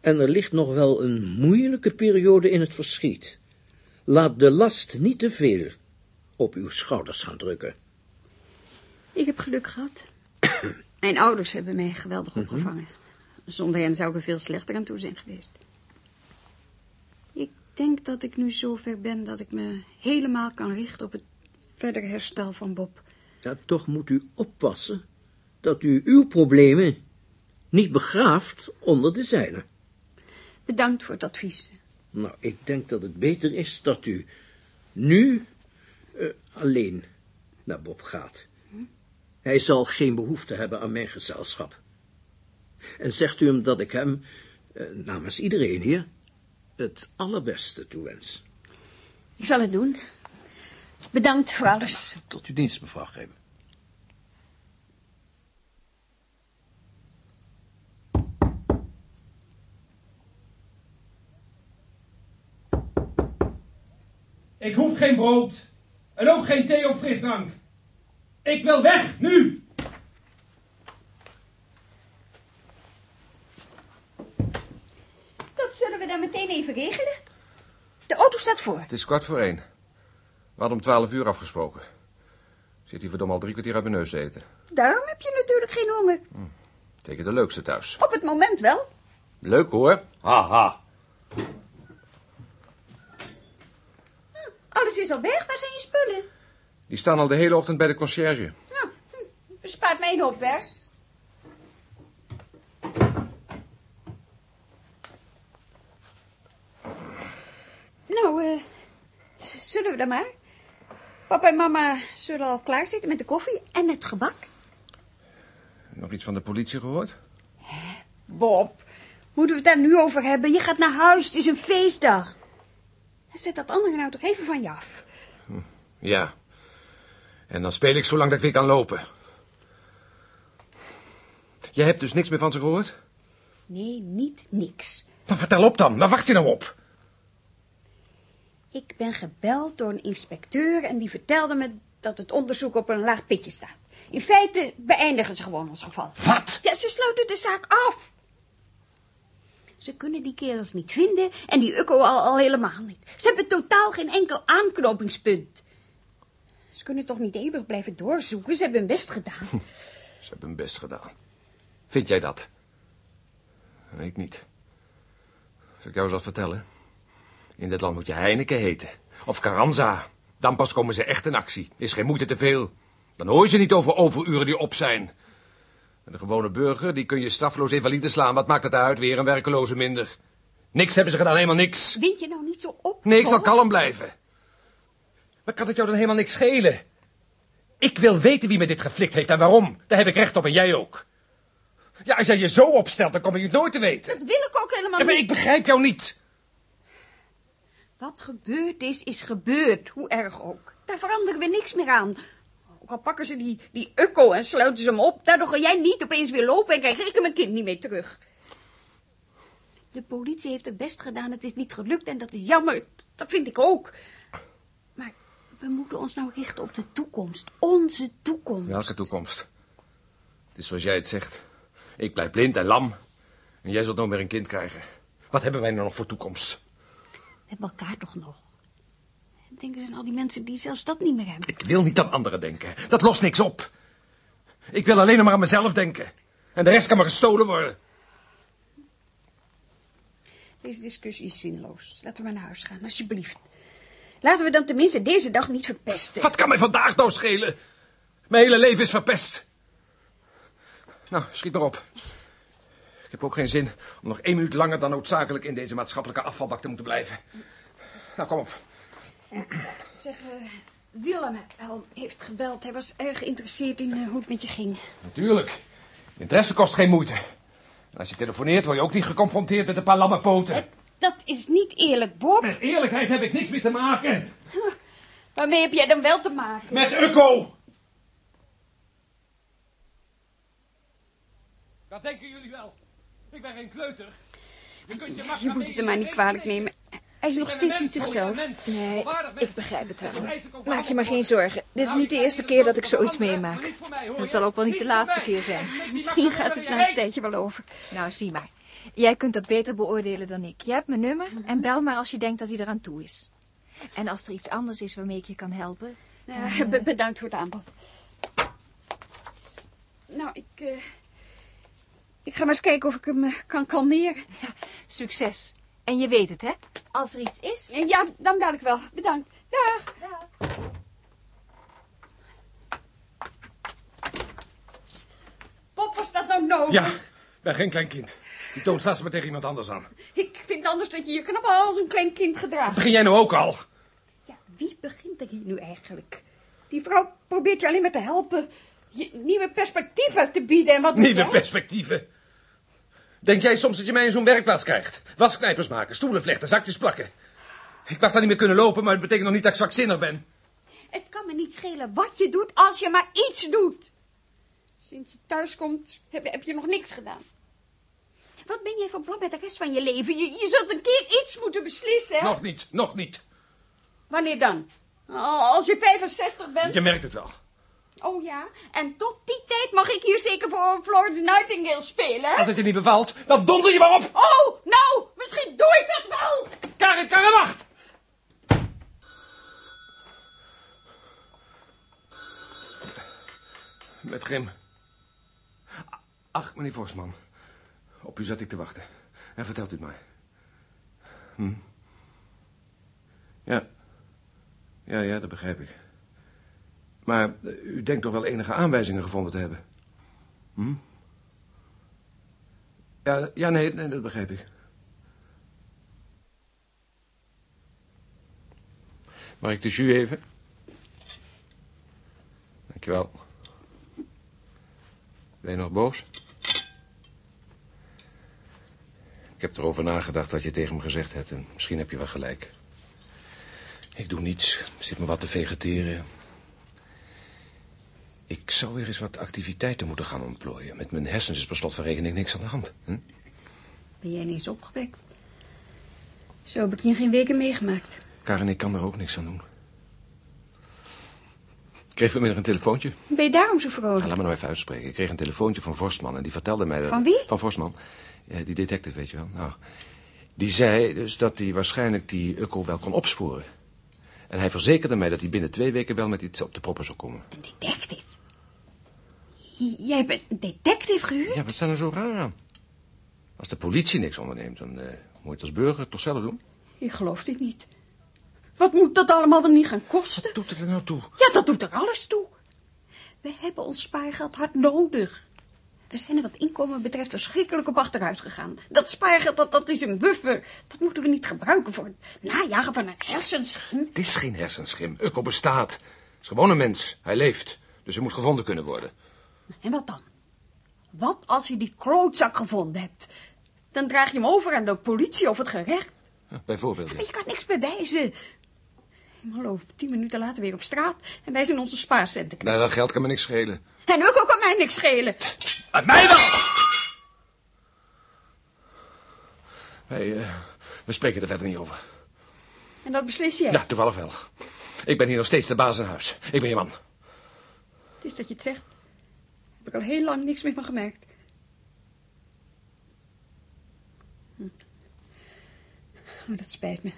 En er ligt nog wel een moeilijke periode in het verschiet. Laat de last niet te veel op uw schouders gaan drukken. Ik heb geluk gehad. *coughs* Mijn ouders hebben mij geweldig opgevangen. Zonder hen zou ik er veel slechter aan toe zijn geweest. Ik denk dat ik nu zover ben dat ik me helemaal kan richten op het verdere herstel van Bob. Ja, toch moet u oppassen dat u uw problemen niet begraaft onder de zijne. Bedankt voor het advies. Nou, ik denk dat het beter is dat u nu eh, alleen naar Bob gaat. Hij zal geen behoefte hebben aan mijn gezelschap. En zegt u hem dat ik hem, eh, namens iedereen hier, het allerbeste toewens. Ik zal het doen. Bedankt voor alles. Tot uw dienst, mevrouw Greven. Ik hoef geen brood. En ook geen thee of frisdrank. Ik wil weg, nu! Dat zullen we dan meteen even regelen. De auto staat voor. Het is kwart voor één. We hadden om twaalf uur afgesproken. Zit hier verdomme al drie kwartier uit mijn neus te eten. Daarom heb je natuurlijk geen honger. Zeker de leukste thuis. Op het moment wel. Leuk hoor. Haha. Alles is al weg. Waar zijn je spullen? Die staan al de hele ochtend bij de conciërge. Nou, hm, bespaart mij een hoop werk. Nou, eh, zullen we dan maar? Papa en mama zullen al klaar zitten met de koffie en het gebak. Nog iets van de politie gehoord? Bob, moeten we het daar nu over hebben? Je gaat naar huis, het is een feestdag. Zet dat andere nou toch even van je af. Ja. En dan speel ik zolang dat ik weer kan lopen. Jij hebt dus niks meer van ze gehoord? Nee, niet niks. Dan vertel op dan. Waar wacht je nou op? Ik ben gebeld door een inspecteur en die vertelde me dat het onderzoek op een laag pitje staat. In feite beëindigen ze gewoon ons geval. Wat? Ja, ze sluiten de zaak af. Ze kunnen die kerels niet vinden en die Ukko al, al helemaal niet. Ze hebben totaal geen enkel aanknopingspunt. Ze kunnen toch niet eeuwig blijven doorzoeken? Ze hebben hun best gedaan. Ze hebben hun best gedaan. Vind jij dat? Ik niet. Zal ik jou eens wat vertellen? In dit land moet je Heineken heten. Of Carranza. Dan pas komen ze echt in actie. Is geen moeite te veel. Dan hoor je ze niet over overuren die op zijn. En de gewone burger, die kun je strafloos invalide slaan. Wat maakt het uit? Weer een werkeloze minder. Niks hebben ze gedaan, helemaal niks. Wind je nou niet zo op? Nee, ik zal kalm blijven. Maar kan het jou dan helemaal niks schelen? Ik wil weten wie me dit geflikt heeft en waarom. Daar heb ik recht op en jij ook. Ja, als jij je zo opstelt, dan kom je het nooit te weten. Dat wil ik ook helemaal Ja, maar niet. ik begrijp jou niet. Wat gebeurd is, is gebeurd. Hoe erg ook. Daar veranderen we niks meer aan. Ook al pakken ze die, die ukko en sluiten ze hem op. Daardoor ga jij niet opeens weer lopen en krijg ik mijn kind niet meer terug. De politie heeft het best gedaan. Het is niet gelukt en dat is jammer. Dat vind ik ook. Maar we moeten ons nou richten op de toekomst. Onze toekomst. Welke toekomst? Het is zoals jij het zegt. Ik blijf blind en lam. En jij zult nooit meer een kind krijgen. Wat hebben wij nou nog voor toekomst? Hebben elkaar toch nog. Denken ze aan al die mensen die zelfs dat niet meer hebben. Ik wil niet aan anderen denken. Dat lost niks op. Ik wil alleen nog maar aan mezelf denken. En de rest kan maar gestolen worden. Deze discussie is zinloos. Laten we maar naar huis gaan, alsjeblieft. Laten we dan tenminste deze dag niet verpesten. Wat kan mij vandaag nou schelen? Mijn hele leven is verpest. Nou, schiet maar op. Ik heb ook geen zin om nog één minuut langer dan noodzakelijk in deze maatschappelijke afvalbak te moeten blijven. Nou, kom op. Zeg, eh, Willem Helm heeft gebeld. Hij was erg geïnteresseerd in eh, hoe het met je ging. Natuurlijk. Interesse kost geen moeite. En als je telefoneert, word je ook niet geconfronteerd met een paar lamme poten. Dat is niet eerlijk, Bob. Met eerlijkheid heb ik niks meer te maken. *laughs* Waarmee heb jij dan wel te maken? Met Ukko! Dat denken jullie wel. Ik ben geen kleuter. Je, kunt je, Je moet het hem maar niet kwalijk nemen. Hij is nog steeds niet zichzelf. Nee, ik begrijp het wel. Maak je maar geen zorgen. Dit is niet de eerste keer dat ik zoiets meemaak. Dat zal ook wel niet de laatste keer zijn. Misschien gaat het na een tijdje wel over. Nou, zie maar. Jij kunt dat beter beoordelen dan ik. Jij hebt mijn nummer en bel maar als je denkt dat hij eraan toe is. En als er iets anders is waarmee ik je kan helpen... Ja, *laughs* be- bedankt voor het aanbod. Nou, ik... eh, ik ga maar eens kijken of ik hem eh, kan kalmeren. Succes. En je weet het, hè? Als er iets is... Ja, dan bel ik wel. Bedankt. Dag. Pop, was dat nou nodig? Ja, ik ben geen klein kind. Die toon staat ze maar tegen iemand anders aan. Ik vind anders dat je je knap als een klein kind gedraagt. Begin jij nou ook al? Wie begint er hier nu eigenlijk? Die vrouw probeert je alleen maar te helpen. Nieuwe perspectieven te bieden. En wat Nieuwe perspectieven. Denk jij soms dat je mij in zo'n werkplaats krijgt? Wasknijpers maken, stoelen vlechten, zakjes plakken. Ik mag dan niet meer kunnen lopen, maar het betekent nog niet dat ik zwakzinnig ben. Het kan me niet schelen wat je doet als je maar iets doet. Sinds je thuis komt heb, heb je nog niks gedaan. Wat ben jij van plan met de rest van je leven? Je, je zult een keer iets moeten beslissen, hè? Nog niet, nog niet. Wanneer dan? Als je 65 bent? Je merkt het wel. Oh ja, en tot die tijd mag ik hier zeker voor Florence Nightingale spelen? Als het je niet bevalt, dan donder je maar op. Oh, nou, misschien doe ik dat wel. Karin, Karin, wacht! Met Grim. Ach, meneer Forsman. Op u zat ik te wachten. En vertelt u het maar. Hm? Ja. Ja, ja, dat begrijp ik. Maar u denkt toch wel enige aanwijzingen gevonden te hebben? Hm? Ja, ja nee, nee, dat begrijp ik. Mag ik de jus even? Dankjewel. Ben je nog boos? Ik heb erover nagedacht wat je tegen me gezegd hebt en misschien heb je wel gelijk. Ik doe niets, zit me wat te vegeteren. Ik zou weer eens wat activiteiten moeten gaan ontplooien. Met mijn hersens is per slot van rekening niks aan de hand. Hm? Ben jij ineens opgewekt? Zo heb ik hier geen weken meegemaakt. Karin, ik kan er ook niks aan doen. Ik kreeg vanmiddag een telefoontje. Ben je daarom zo vrolijk? Nou, laat me nou even uitspreken. Ik kreeg een telefoontje van Vorstman en die vertelde mij... dat- Van wie? Van Vorstman. Ja, die detective, weet je wel. Nou, die zei dus dat hij waarschijnlijk die Ukkel wel kon opsporen. En hij verzekerde mij dat hij binnen twee weken wel met iets op de proppen zou komen. Detective? Jij bent een detective gehuurd? Ja, wat staat er zo raar aan? Als de politie niks onderneemt, dan eh, moet je het als burger toch zelf doen? Ik geloof dit niet. Wat moet dat allemaal wel niet gaan kosten? Wat doet het er nou toe? Ja, dat doet er alles toe. We hebben ons spaargeld hard nodig. We zijn er wat inkomen betreft verschrikkelijk op achteruit gegaan. Dat spaargeld, dat, dat is een buffer. Dat moeten we niet gebruiken voor het najagen van een hersenschim. Het is geen hersenschim. Ukko bestaat. Het is gewoon een mens. Hij leeft. Dus hij moet gevonden kunnen worden. En wat dan? Wat als je die klootzak gevonden hebt? Dan draag je hem over aan de politie of het gerecht. Bijvoorbeeld. ja. Je kan niks bewijzen. Maar loop tien minuten later weer op straat en wij zijn onze spaarcenten kwijt. Nou, dat geld kan me niks schelen. En ook kan mij niks schelen. Uit mij wel! Wij, eh, we spreken er verder niet over. En dat beslis jij. Ja, toevallig wel. Ik ben hier nog steeds de baas in huis. Ik ben je man. Het is dat je het zegt. Heb ik al heel lang niks meer van gemerkt. Hm. Oh, dat spijt me.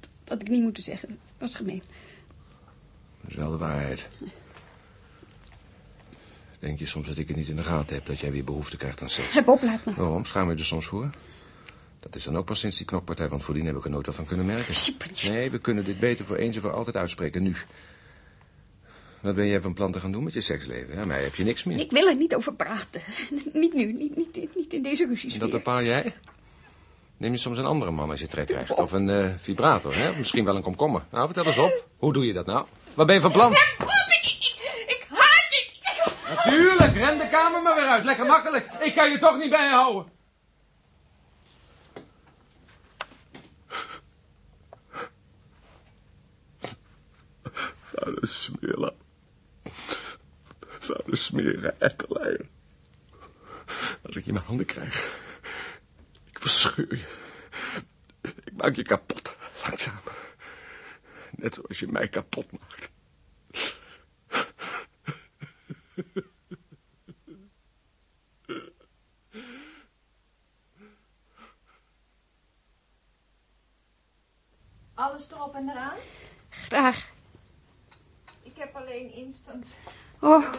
Dat had ik niet moeten zeggen. Het was gemeen. Dat is wel de waarheid. Denk je soms dat ik het niet in de gaten heb dat jij weer behoefte krijgt aan seks? Heb op, laat me. Waarom? Schaam je er soms voor? Dat is dan ook pas sinds die knokpartij, want voordien heb ik er nooit wat van kunnen merken. Nee, we kunnen dit beter voor eens en voor altijd uitspreken, nu. Wat ben jij van plan te gaan doen met je seksleven? Ja, mij heb je niks meer. Ik wil er niet over praten. *laughs* Niet nu, niet, niet, niet in deze En ruziesfeer. dat bepaal jij? Neem je soms een andere man als je trek krijgt? Of een eh, vibrator, hè? Of Misschien wel een komkommer. Nou, vertel eens op. Hoe doe je dat nou? Wat ben je van plan? Ik haat je! Natuurlijk, ren de kamer maar weer uit. Lekker makkelijk. Ik kan je toch niet bijhouden. Vuile smeerlap vuile, smeren, ekkeleier. Als ik je in mijn handen krijg, ik verscheur je. Ik maak je kapot, langzaam. Net zoals je mij kapot maakt. Alles erop en eraan? Graag. Ik heb alleen instant Oh,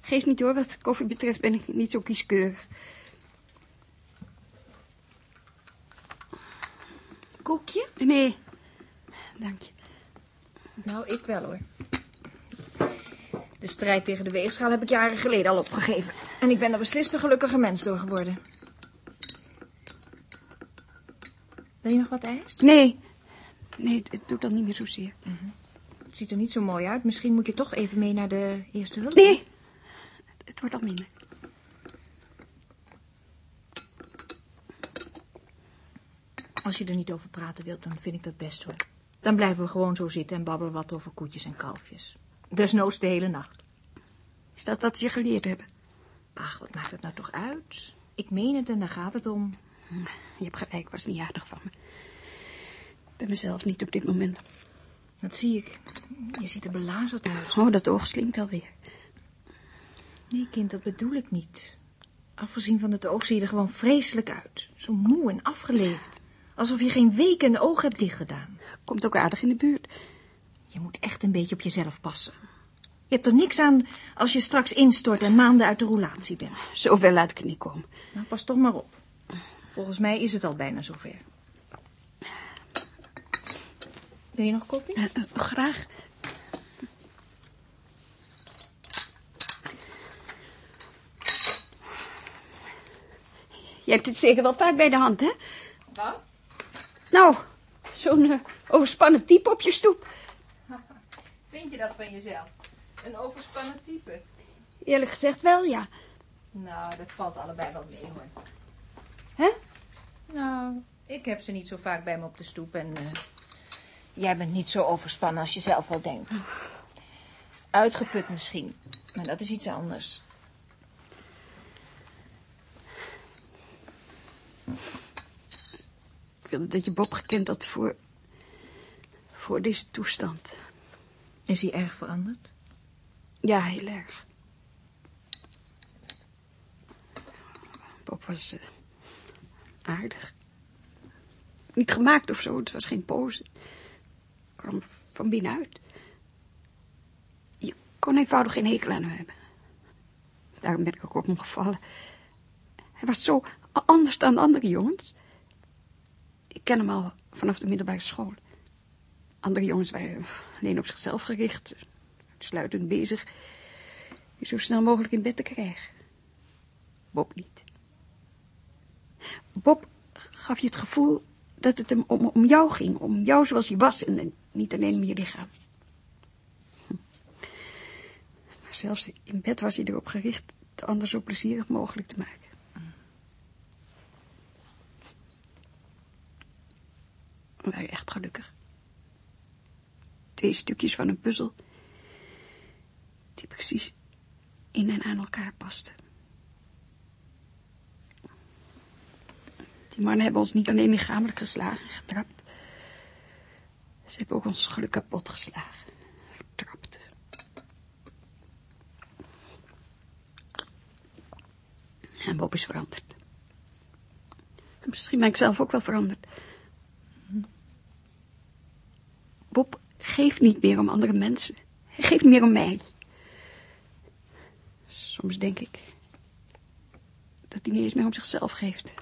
geef niet hoor, wat koffie betreft ben ik niet zo kieskeurig. Koekje? Nee, dank je. Nou, ik wel hoor. De strijd tegen de weegschaal heb ik jaren geleden al opgegeven. En ik ben er beslist een gelukkige mens door geworden. Wil je nog wat ijs? Nee, nee, het doet dan niet meer zozeer. Het ziet er niet zo mooi uit. Misschien moet je toch even mee naar de eerste hulp. Nee, het wordt al minder. Als je er niet over praten wilt, dan vind ik dat best hoor. Dan blijven we gewoon zo zitten en babbelen wat over koetjes en kalfjes. Desnoods de hele nacht. Is dat wat ze geleerd hebben? Ach, wat maakt het nou toch uit? Ik meen het en daar gaat het om. Je hebt gelijk, was niet aardig van me. Ik ben mezelf niet op dit moment. Dat zie ik. Je ziet er belazerd uit. Oh, dat oog slinkt alweer. Nee, kind, dat bedoel ik niet. Afgezien van het oog zie je er gewoon vreselijk uit. Zo moe en afgeleefd. Alsof je geen weken een oog hebt dichtgedaan. Komt ook aardig in de buurt. Je moet echt een beetje op jezelf passen. Je hebt er niks aan als je straks instort en maanden uit de roulatie bent. Zover laat ik het niet komen. Nou, pas toch maar op. Volgens mij is het al bijna zover. Wil je nog koffie? Eh, eh, graag. Je hebt het zeker wel vaak bij de hand, hè? Wat? Nou, zo'n eh, overspannen type op je stoep. *laughs* Vind je dat van jezelf? Een overspannen type? Eerlijk gezegd wel, ja. Nou, dat valt allebei wel mee hoor. Hè? Nou, ik heb ze niet zo vaak bij me op de stoep en jij bent niet zo overspannen als je zelf wel denkt. Uitgeput misschien, maar dat is iets anders. Ik wilde dat je Bob gekend had voor... voor deze toestand. Is hij erg veranderd? Ja, heel erg. Bob was eh, aardig. Niet gemaakt of zo, het was geen pose. Kwam van binnenuit. Je kon eenvoudig geen hekel aan hem hebben. Daarom ben ik ook op hem gevallen. Hij was zo anders dan andere jongens. Ik ken hem al vanaf de middelbare school. Andere jongens waren alleen op zichzelf gericht, uitsluitend bezig je zo snel mogelijk in bed te krijgen. Bob niet. Bob gaf je het gevoel dat het hem om, jou ging, om jou zoals je was en, en niet alleen om je lichaam. *laughs* Maar zelfs in bed was hij erop gericht het ander zo plezierig mogelijk te maken. We waren echt gelukkig. Twee stukjes van een puzzel die precies in en aan elkaar pasten. Die mannen hebben ons niet alleen lichamelijk geslagen en getrapt. Ze hebben ook ons geluk kapot geslagen. Vertrapt. En Bob is veranderd. En misschien ben ik zelf ook wel veranderd. Bob geeft niet meer om andere mensen. Hij geeft meer om mij. Soms denk ik dat hij niet eens meer om zichzelf geeft.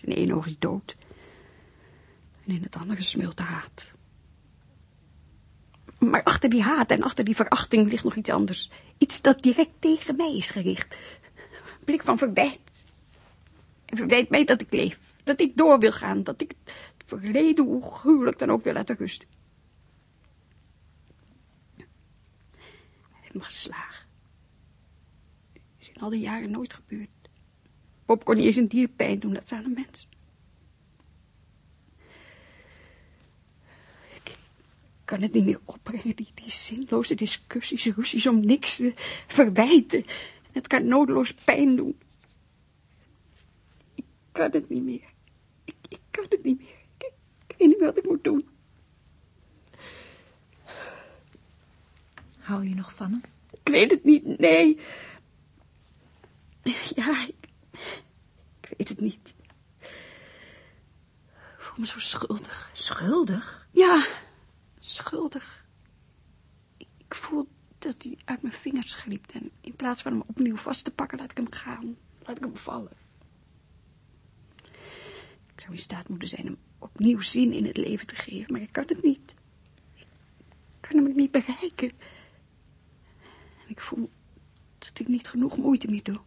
Zijn ene oog is dood. En in het andere smult de haat. Maar achter die haat en achter die verachting ligt nog iets anders. Iets dat direct tegen mij is gericht. Een blik van verwijt. En verwijt mij dat ik leef. Dat ik door wil gaan. Dat ik het verleden, hoe gruwelijk dan ook, wil laten rusten. Hij heeft me geslagen. Is in al die jaren nooit gebeurd. Bob kon niet eens een dier pijn doen, dat is aan een mens. Ik kan het niet meer opbrengen, die, die zinloze discussies, ruzies om niks, verwijten. Het kan nodeloos pijn doen. Ik kan het niet meer. Ik, ik kan het niet meer. Ik, ik weet niet wat ik moet doen. Hou je nog van hem? Ik weet het niet, nee. Ja, weet het niet. voel me zo schuldig. Schuldig? Ja, schuldig. Ik, ik voel dat hij uit mijn vingers glipt. En in plaats van hem opnieuw vast te pakken, laat ik hem gaan. Laat ik hem vallen. Ik zou in staat moeten zijn hem opnieuw zin in het leven te geven, maar ik kan het niet. Ik kan hem niet bereiken. En ik voel dat ik niet genoeg moeite meer doe.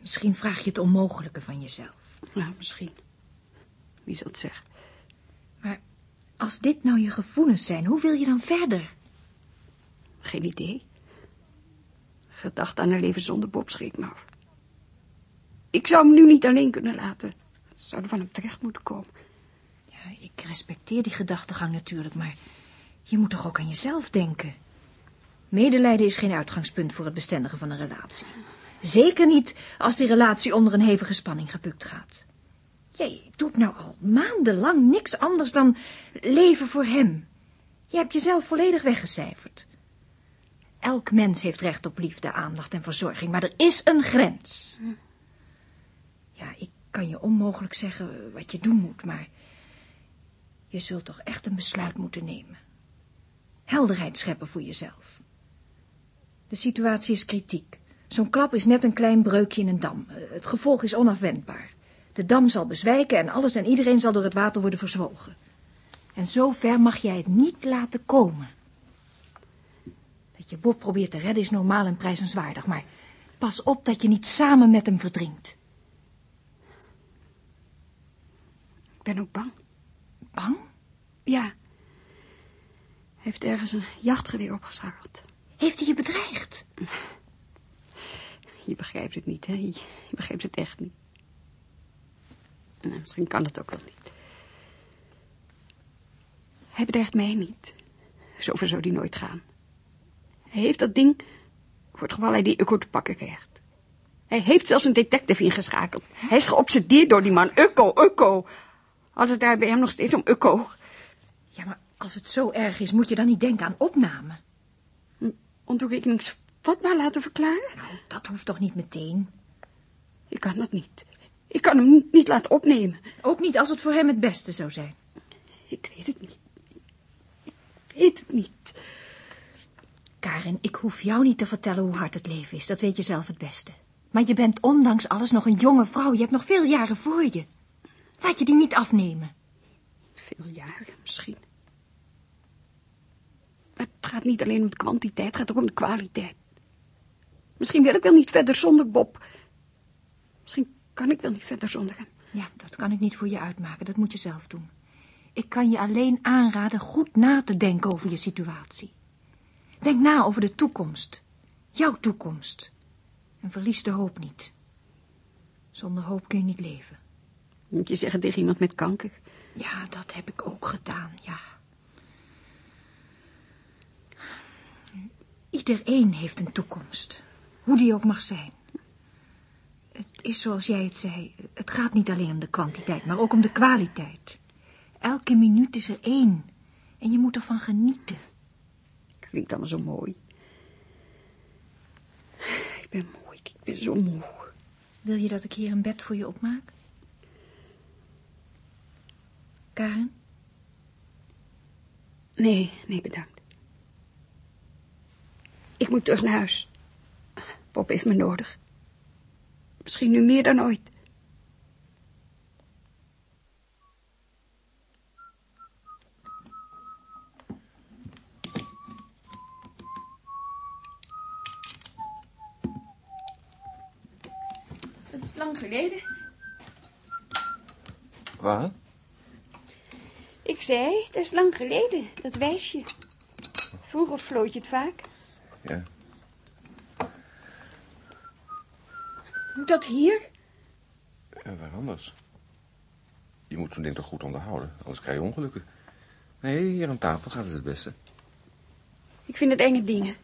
Misschien vraag je het onmogelijke van jezelf. Nou, misschien. Wie zal het zeggen? Maar als dit nou je gevoelens zijn, hoe wil je dan verder? Geen idee. Gedachte aan een leven zonder Bob schrikt me af. Ik zou hem nu niet alleen kunnen laten. Het zou er van hem terecht moeten komen. Ja, ik respecteer die gedachtegang natuurlijk, maar je moet toch ook aan jezelf denken. Medelijden is geen uitgangspunt voor het bestendigen van een relatie. Zeker niet als die relatie onder een hevige spanning gebukt gaat. Jij doet nou al maandenlang niks anders dan leven voor hem. Je hebt jezelf volledig weggecijferd. Elk mens heeft recht op liefde, aandacht en verzorging, maar er is een grens. Ja, ik kan je onmogelijk zeggen wat je doen moet, maar je zult toch echt een besluit moeten nemen. Helderheid scheppen voor jezelf. De situatie is kritiek. Zo'n klap is net een klein breukje in een dam. Het gevolg is onafwendbaar. De dam zal bezwijken en alles en iedereen zal door het water worden verzwolgen. En zo ver mag jij het niet laten komen. Dat je Bob probeert te redden is normaal en prijzenswaardig, maar pas op dat je niet samen met hem verdrinkt. Ik ben ook bang. Bang? Ja. Hij heeft ergens een jachtgeweer opgeschakeld. Heeft hij je bedreigd? *laughs* Je begrijpt het niet, hè? Je, je begrijpt het echt niet. Nou, misschien kan het ook wel niet. Hij bedreigt mij niet. Zover zou die nooit gaan. Hij heeft dat ding voor het geval hij die Ukko te pakken krijgt. Hij heeft zelfs een detective ingeschakeld. Hij is geobsedeerd door die man. Ukko, Ukko. Alles daar bij hem nog steeds om Ukko. Ja, maar als het zo erg is, moet je dan niet denken aan opname. Ontoerekeningsvatbaar laten verklaren? Nou, dat hoeft toch niet meteen? Ik kan dat niet. Ik kan hem niet laten opnemen. Ook niet als het voor hem het beste zou zijn. Ik weet het niet. Ik weet het niet. Karin, ik hoef jou niet te vertellen hoe hard het leven is. Dat weet je zelf het beste. Maar je bent ondanks alles nog een jonge vrouw. Je hebt nog veel jaren voor je. Laat je die niet afnemen. Veel jaren, misschien. Het gaat niet alleen om de kwantiteit, het gaat ook om de kwaliteit. Misschien wil ik wel niet verder zonder Bob. Misschien kan ik wel niet verder zonder hem. Ja, dat kan ik niet voor je uitmaken. Dat moet je zelf doen. Ik kan je alleen aanraden goed na te denken over je situatie. Denk na over de toekomst. Jouw toekomst. En verlies de hoop niet. Zonder hoop kun je niet leven. Moet je zeggen tegen iemand met kanker? Ja, dat heb ik ook gedaan, ja. Iedereen heeft een toekomst. Hoe die ook mag zijn. Het is zoals jij het zei. Het gaat niet alleen om de kwantiteit, maar ook om de kwaliteit. Elke minuut is er één. En je moet ervan genieten. Klinkt allemaal zo mooi. Ik ben moe. Ik ben zo moe. Wil je dat ik hier een bed voor je opmaak? Karen? Nee, nee, bedankt. Ik moet terug naar huis. Bob heeft me nodig. Misschien nu meer dan ooit. Het is lang geleden. Wat? Ik zei, dat is lang geleden, dat wijsje. Vroeger floot je het vaak. Ja. Dat hier? Ja, waar anders? Je moet zo'n ding toch goed onderhouden, anders krijg je ongelukken. Nee, hier aan tafel gaat het het beste. Ik vind het enge dingen.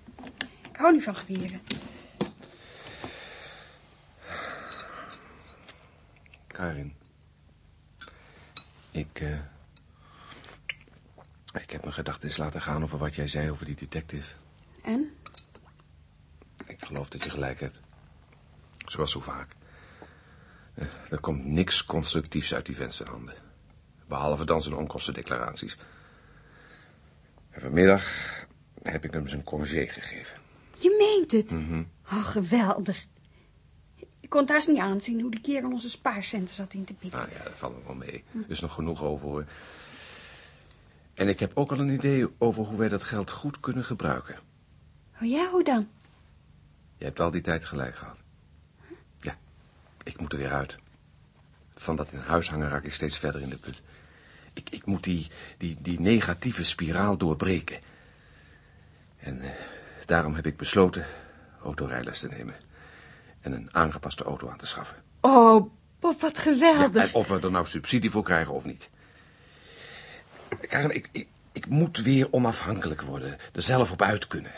Ik hou niet van geweren. Karin. Ik, eh... Ik heb mijn gedachten eens laten gaan over wat jij zei over die detective. En? Ik geloof dat je gelijk hebt. Zoals zo vaak. Eh, er komt niks constructiefs uit die vent zijn handen. Behalve dan zijn onkostendeclaraties. En vanmiddag heb ik hem zijn congé gegeven. Je meent het? Oh, geweldig. Ik kon haast niet aanzien hoe die kerel onze spaarcenten zat in te pikken. Nou ja, dat valt me wel mee. Er is nog genoeg over, hoor. En ik heb ook al een idee over hoe wij dat geld goed kunnen gebruiken. Oh ja, hoe dan? Je hebt al die tijd gelijk gehad. Ik moet er weer uit. Van dat in huis hangen raak ik steeds verder in de put. Ik, ik moet die, die, die negatieve spiraal doorbreken. En eh, daarom heb ik besloten autorijles te nemen. En een aangepaste auto aan te schaffen. Oh, Bob, wat geweldig. En of we er nou subsidie voor krijgen of niet. Karen, ik, ik, ik moet weer onafhankelijk worden. Er zelf op uit kunnen.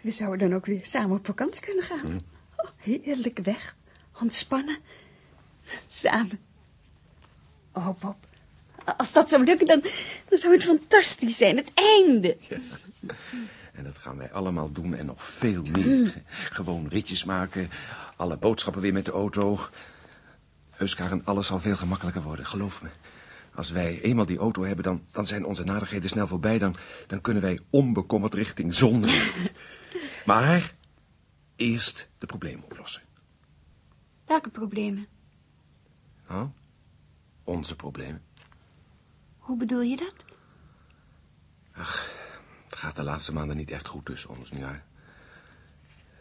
We zouden dan ook weer samen op vakantie kunnen gaan. Hm. Oh, heerlijk weg. Ontspannen. Samen. Oh, Bob. Als dat zou lukken, dan, dan zou het fantastisch zijn. Het einde. En dat gaan wij allemaal doen en nog veel meer. Gewoon ritjes maken, alle boodschappen weer met de auto. Heus, Karen, alles zal veel gemakkelijker worden, geloof me. Als wij eenmaal die auto hebben, dan, dan zijn onze nadigheden snel voorbij. Dan, dan kunnen wij onbekommerd richting zon. *laughs* maar eerst de problemen oplossen. Welke problemen? Oh? Onze problemen. Hoe bedoel je dat? Het gaat de laatste maanden niet echt goed tussen ons, nietwaar?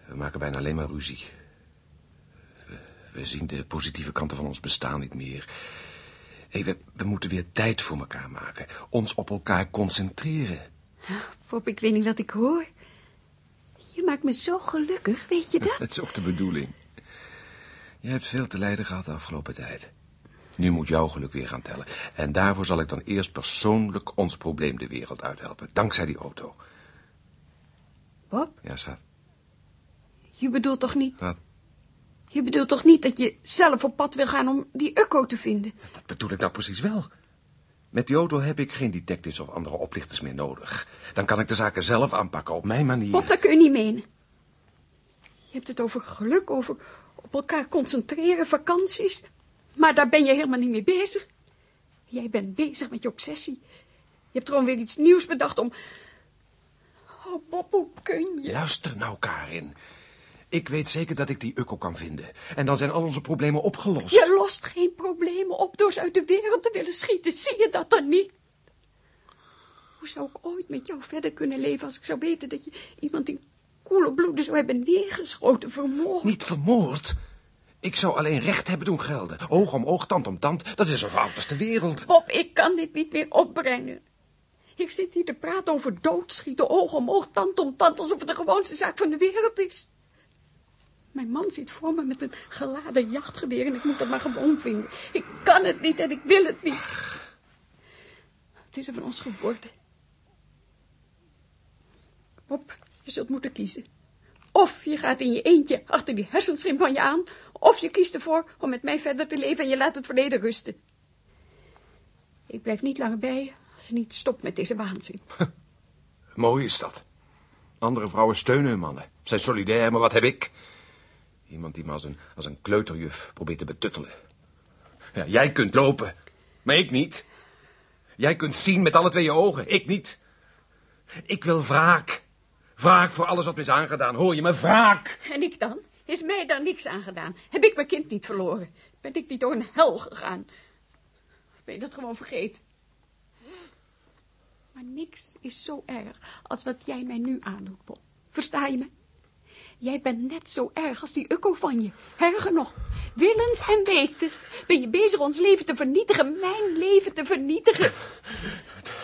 We maken bijna alleen maar ruzie. We, we zien de positieve kanten van ons bestaan niet meer. Hey, we, we moeten weer tijd voor elkaar maken. Ons op elkaar concentreren. Bob, ik weet niet wat ik hoor. Je maakt me zo gelukkig, weet je dat? *laughs* Dat is ook de bedoeling. Je hebt veel te lijden gehad de afgelopen tijd. Nu moet jouw geluk weer gaan tellen. En daarvoor zal ik dan eerst persoonlijk ons probleem de wereld uithelpen. Dankzij die auto. Bob, Ja, schat. je bedoelt toch niet... Wat? Je bedoelt toch niet dat je zelf op pad wil gaan om die Ukko te vinden? Dat bedoel ik nou precies wel. Met die auto heb ik geen detectives of andere oplichters meer nodig. Dan kan ik de zaken zelf aanpakken op mijn manier. Bob, dat kun je niet menen. Je hebt het over geluk, over op elkaar concentreren, vakanties. Maar daar ben je helemaal niet mee bezig. Jij bent bezig met je obsessie. Je hebt gewoon weer iets nieuws bedacht om... Oh, Bob, hoe kun je? Luister nou, Karin. Ik weet zeker dat ik die ukko kan vinden. En dan zijn al onze problemen opgelost. Je lost geen problemen op door ze uit de wereld te willen schieten. Zie je dat dan niet? Hoe zou ik ooit met jou verder kunnen leven als ik zou weten dat je iemand in koele bloeden zou hebben neergeschoten, vermoord? Niet vermoord. Ik zou alleen recht hebben doen gelden. Oog om oog, tand om tand. Dat is zo oud als de wereld. Bob, ik kan dit niet meer opbrengen. Ik zit hier te praten over doodschieten, oog om oog, tand om tand, alsof het de gewoonste zaak van de wereld is. Mijn man zit voor me met een geladen jachtgeweer en ik moet dat maar gewoon vinden. Ik kan het niet en ik wil het niet. Het is er van ons geworden. Bob, je zult moeten kiezen. Of je gaat in je eentje achter die hersenschim van je aan, of je kiest ervoor om met mij verder te leven en je laat het verleden rusten. Ik blijf niet langer bij als je niet stopt met deze waanzin. *laughs* Mooi is dat. Andere vrouwen steunen hun mannen. Zijn solidair, maar wat heb ik? Iemand die me als een, als een kleuterjuf probeert te betuttelen. Ja, jij kunt lopen, maar ik niet. Jij kunt zien met alle twee je ogen, ik niet. Ik wil wraak. Wraak voor alles wat me is aangedaan, hoor je me? Wraak! En ik dan? Is mij daar niks aangedaan? Heb ik mijn kind niet verloren? Ben ik niet door een hel gegaan? Of ben je dat gewoon vergeten? Maar niks is zo erg als wat jij mij nu aandoet, Bob. Versta je me? Jij bent net zo erg als die ukko van je. Erger nog, willens en wetens ben je bezig ons leven te vernietigen, mijn leven te vernietigen.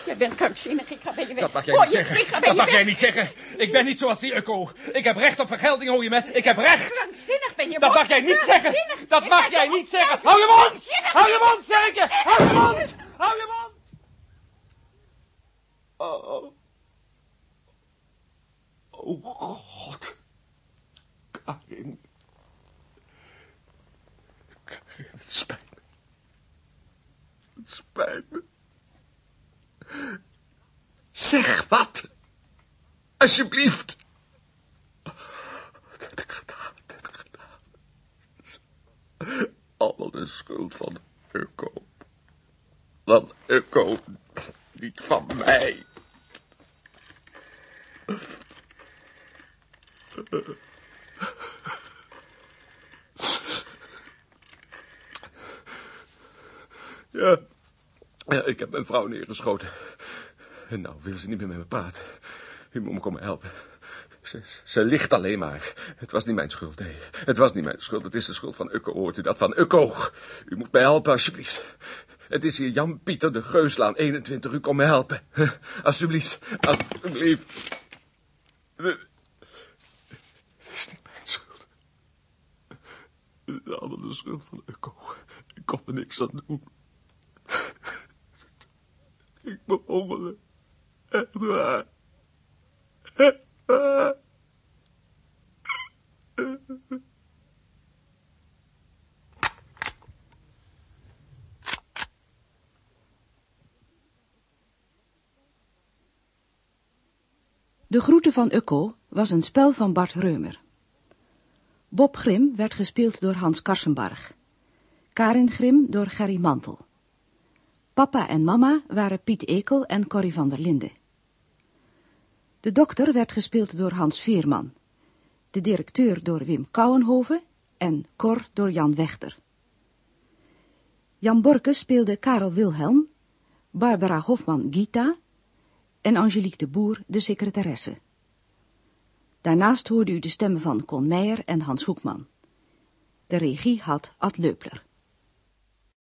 Jij bent krankzinnig, ik ga bij je weg. Dat mag jij niet je? zeggen. Ik ga bij Dat je mag jij niet zeggen. Ik ben niet zoals die ukko. Ik heb recht op vergelding, hoor je me? Ik heb recht. Krankzinnig ben je, Dat mag jij niet zeggen. Dat mag jij niet zeggen. Hou je mond! Hou je mond, zeg ik je! Hou je mond! Hou je mond! Oh. Oh, God. Karin. Karin, het spijt me. Het spijt me. Zeg wat. Alsjeblieft. Wat heb ik gedaan? Wat heb ik gedaan? Allemaal de schuld van Urko. van Ukko, niet van mij. Ja, ja, ik heb mijn vrouw neergeschoten. En nou wil ze niet meer met me praten. U moet me komen helpen. Ze, ze ligt alleen maar. Het was niet mijn schuld, nee. Het was niet mijn schuld. Het is de schuld van Ukko, hoort u dat? Van Ukko. U moet mij helpen, alsjeblieft. Het is hier Jan-Pieter de Geuslaan, 21. U kom me helpen. Alsjeblieft, alsjeblieft. Het is niet mijn schuld. Het is allemaal de schuld van Ukko. Ik kon er niks aan doen. Ik. De Groeten van Ukko was een spel van Bart Reumer. Bob Grim werd gespeeld door Hans Karsenbarg. Karin Grim door Gerry Mantel. Papa en mama waren Piet Ekel en Corrie van der Linde. De dokter werd gespeeld door Hans Veerman. De directeur door Wim Kouwenhoven en Cor door Jan Wechter. Jan Borke speelde Karel Wilhelm, Barbara Hofman Gita en Angelique de Boer de secretaresse. Daarnaast hoorde u de stemmen van Con Meijer en Hans Hoekman. De regie had Ad Leupler.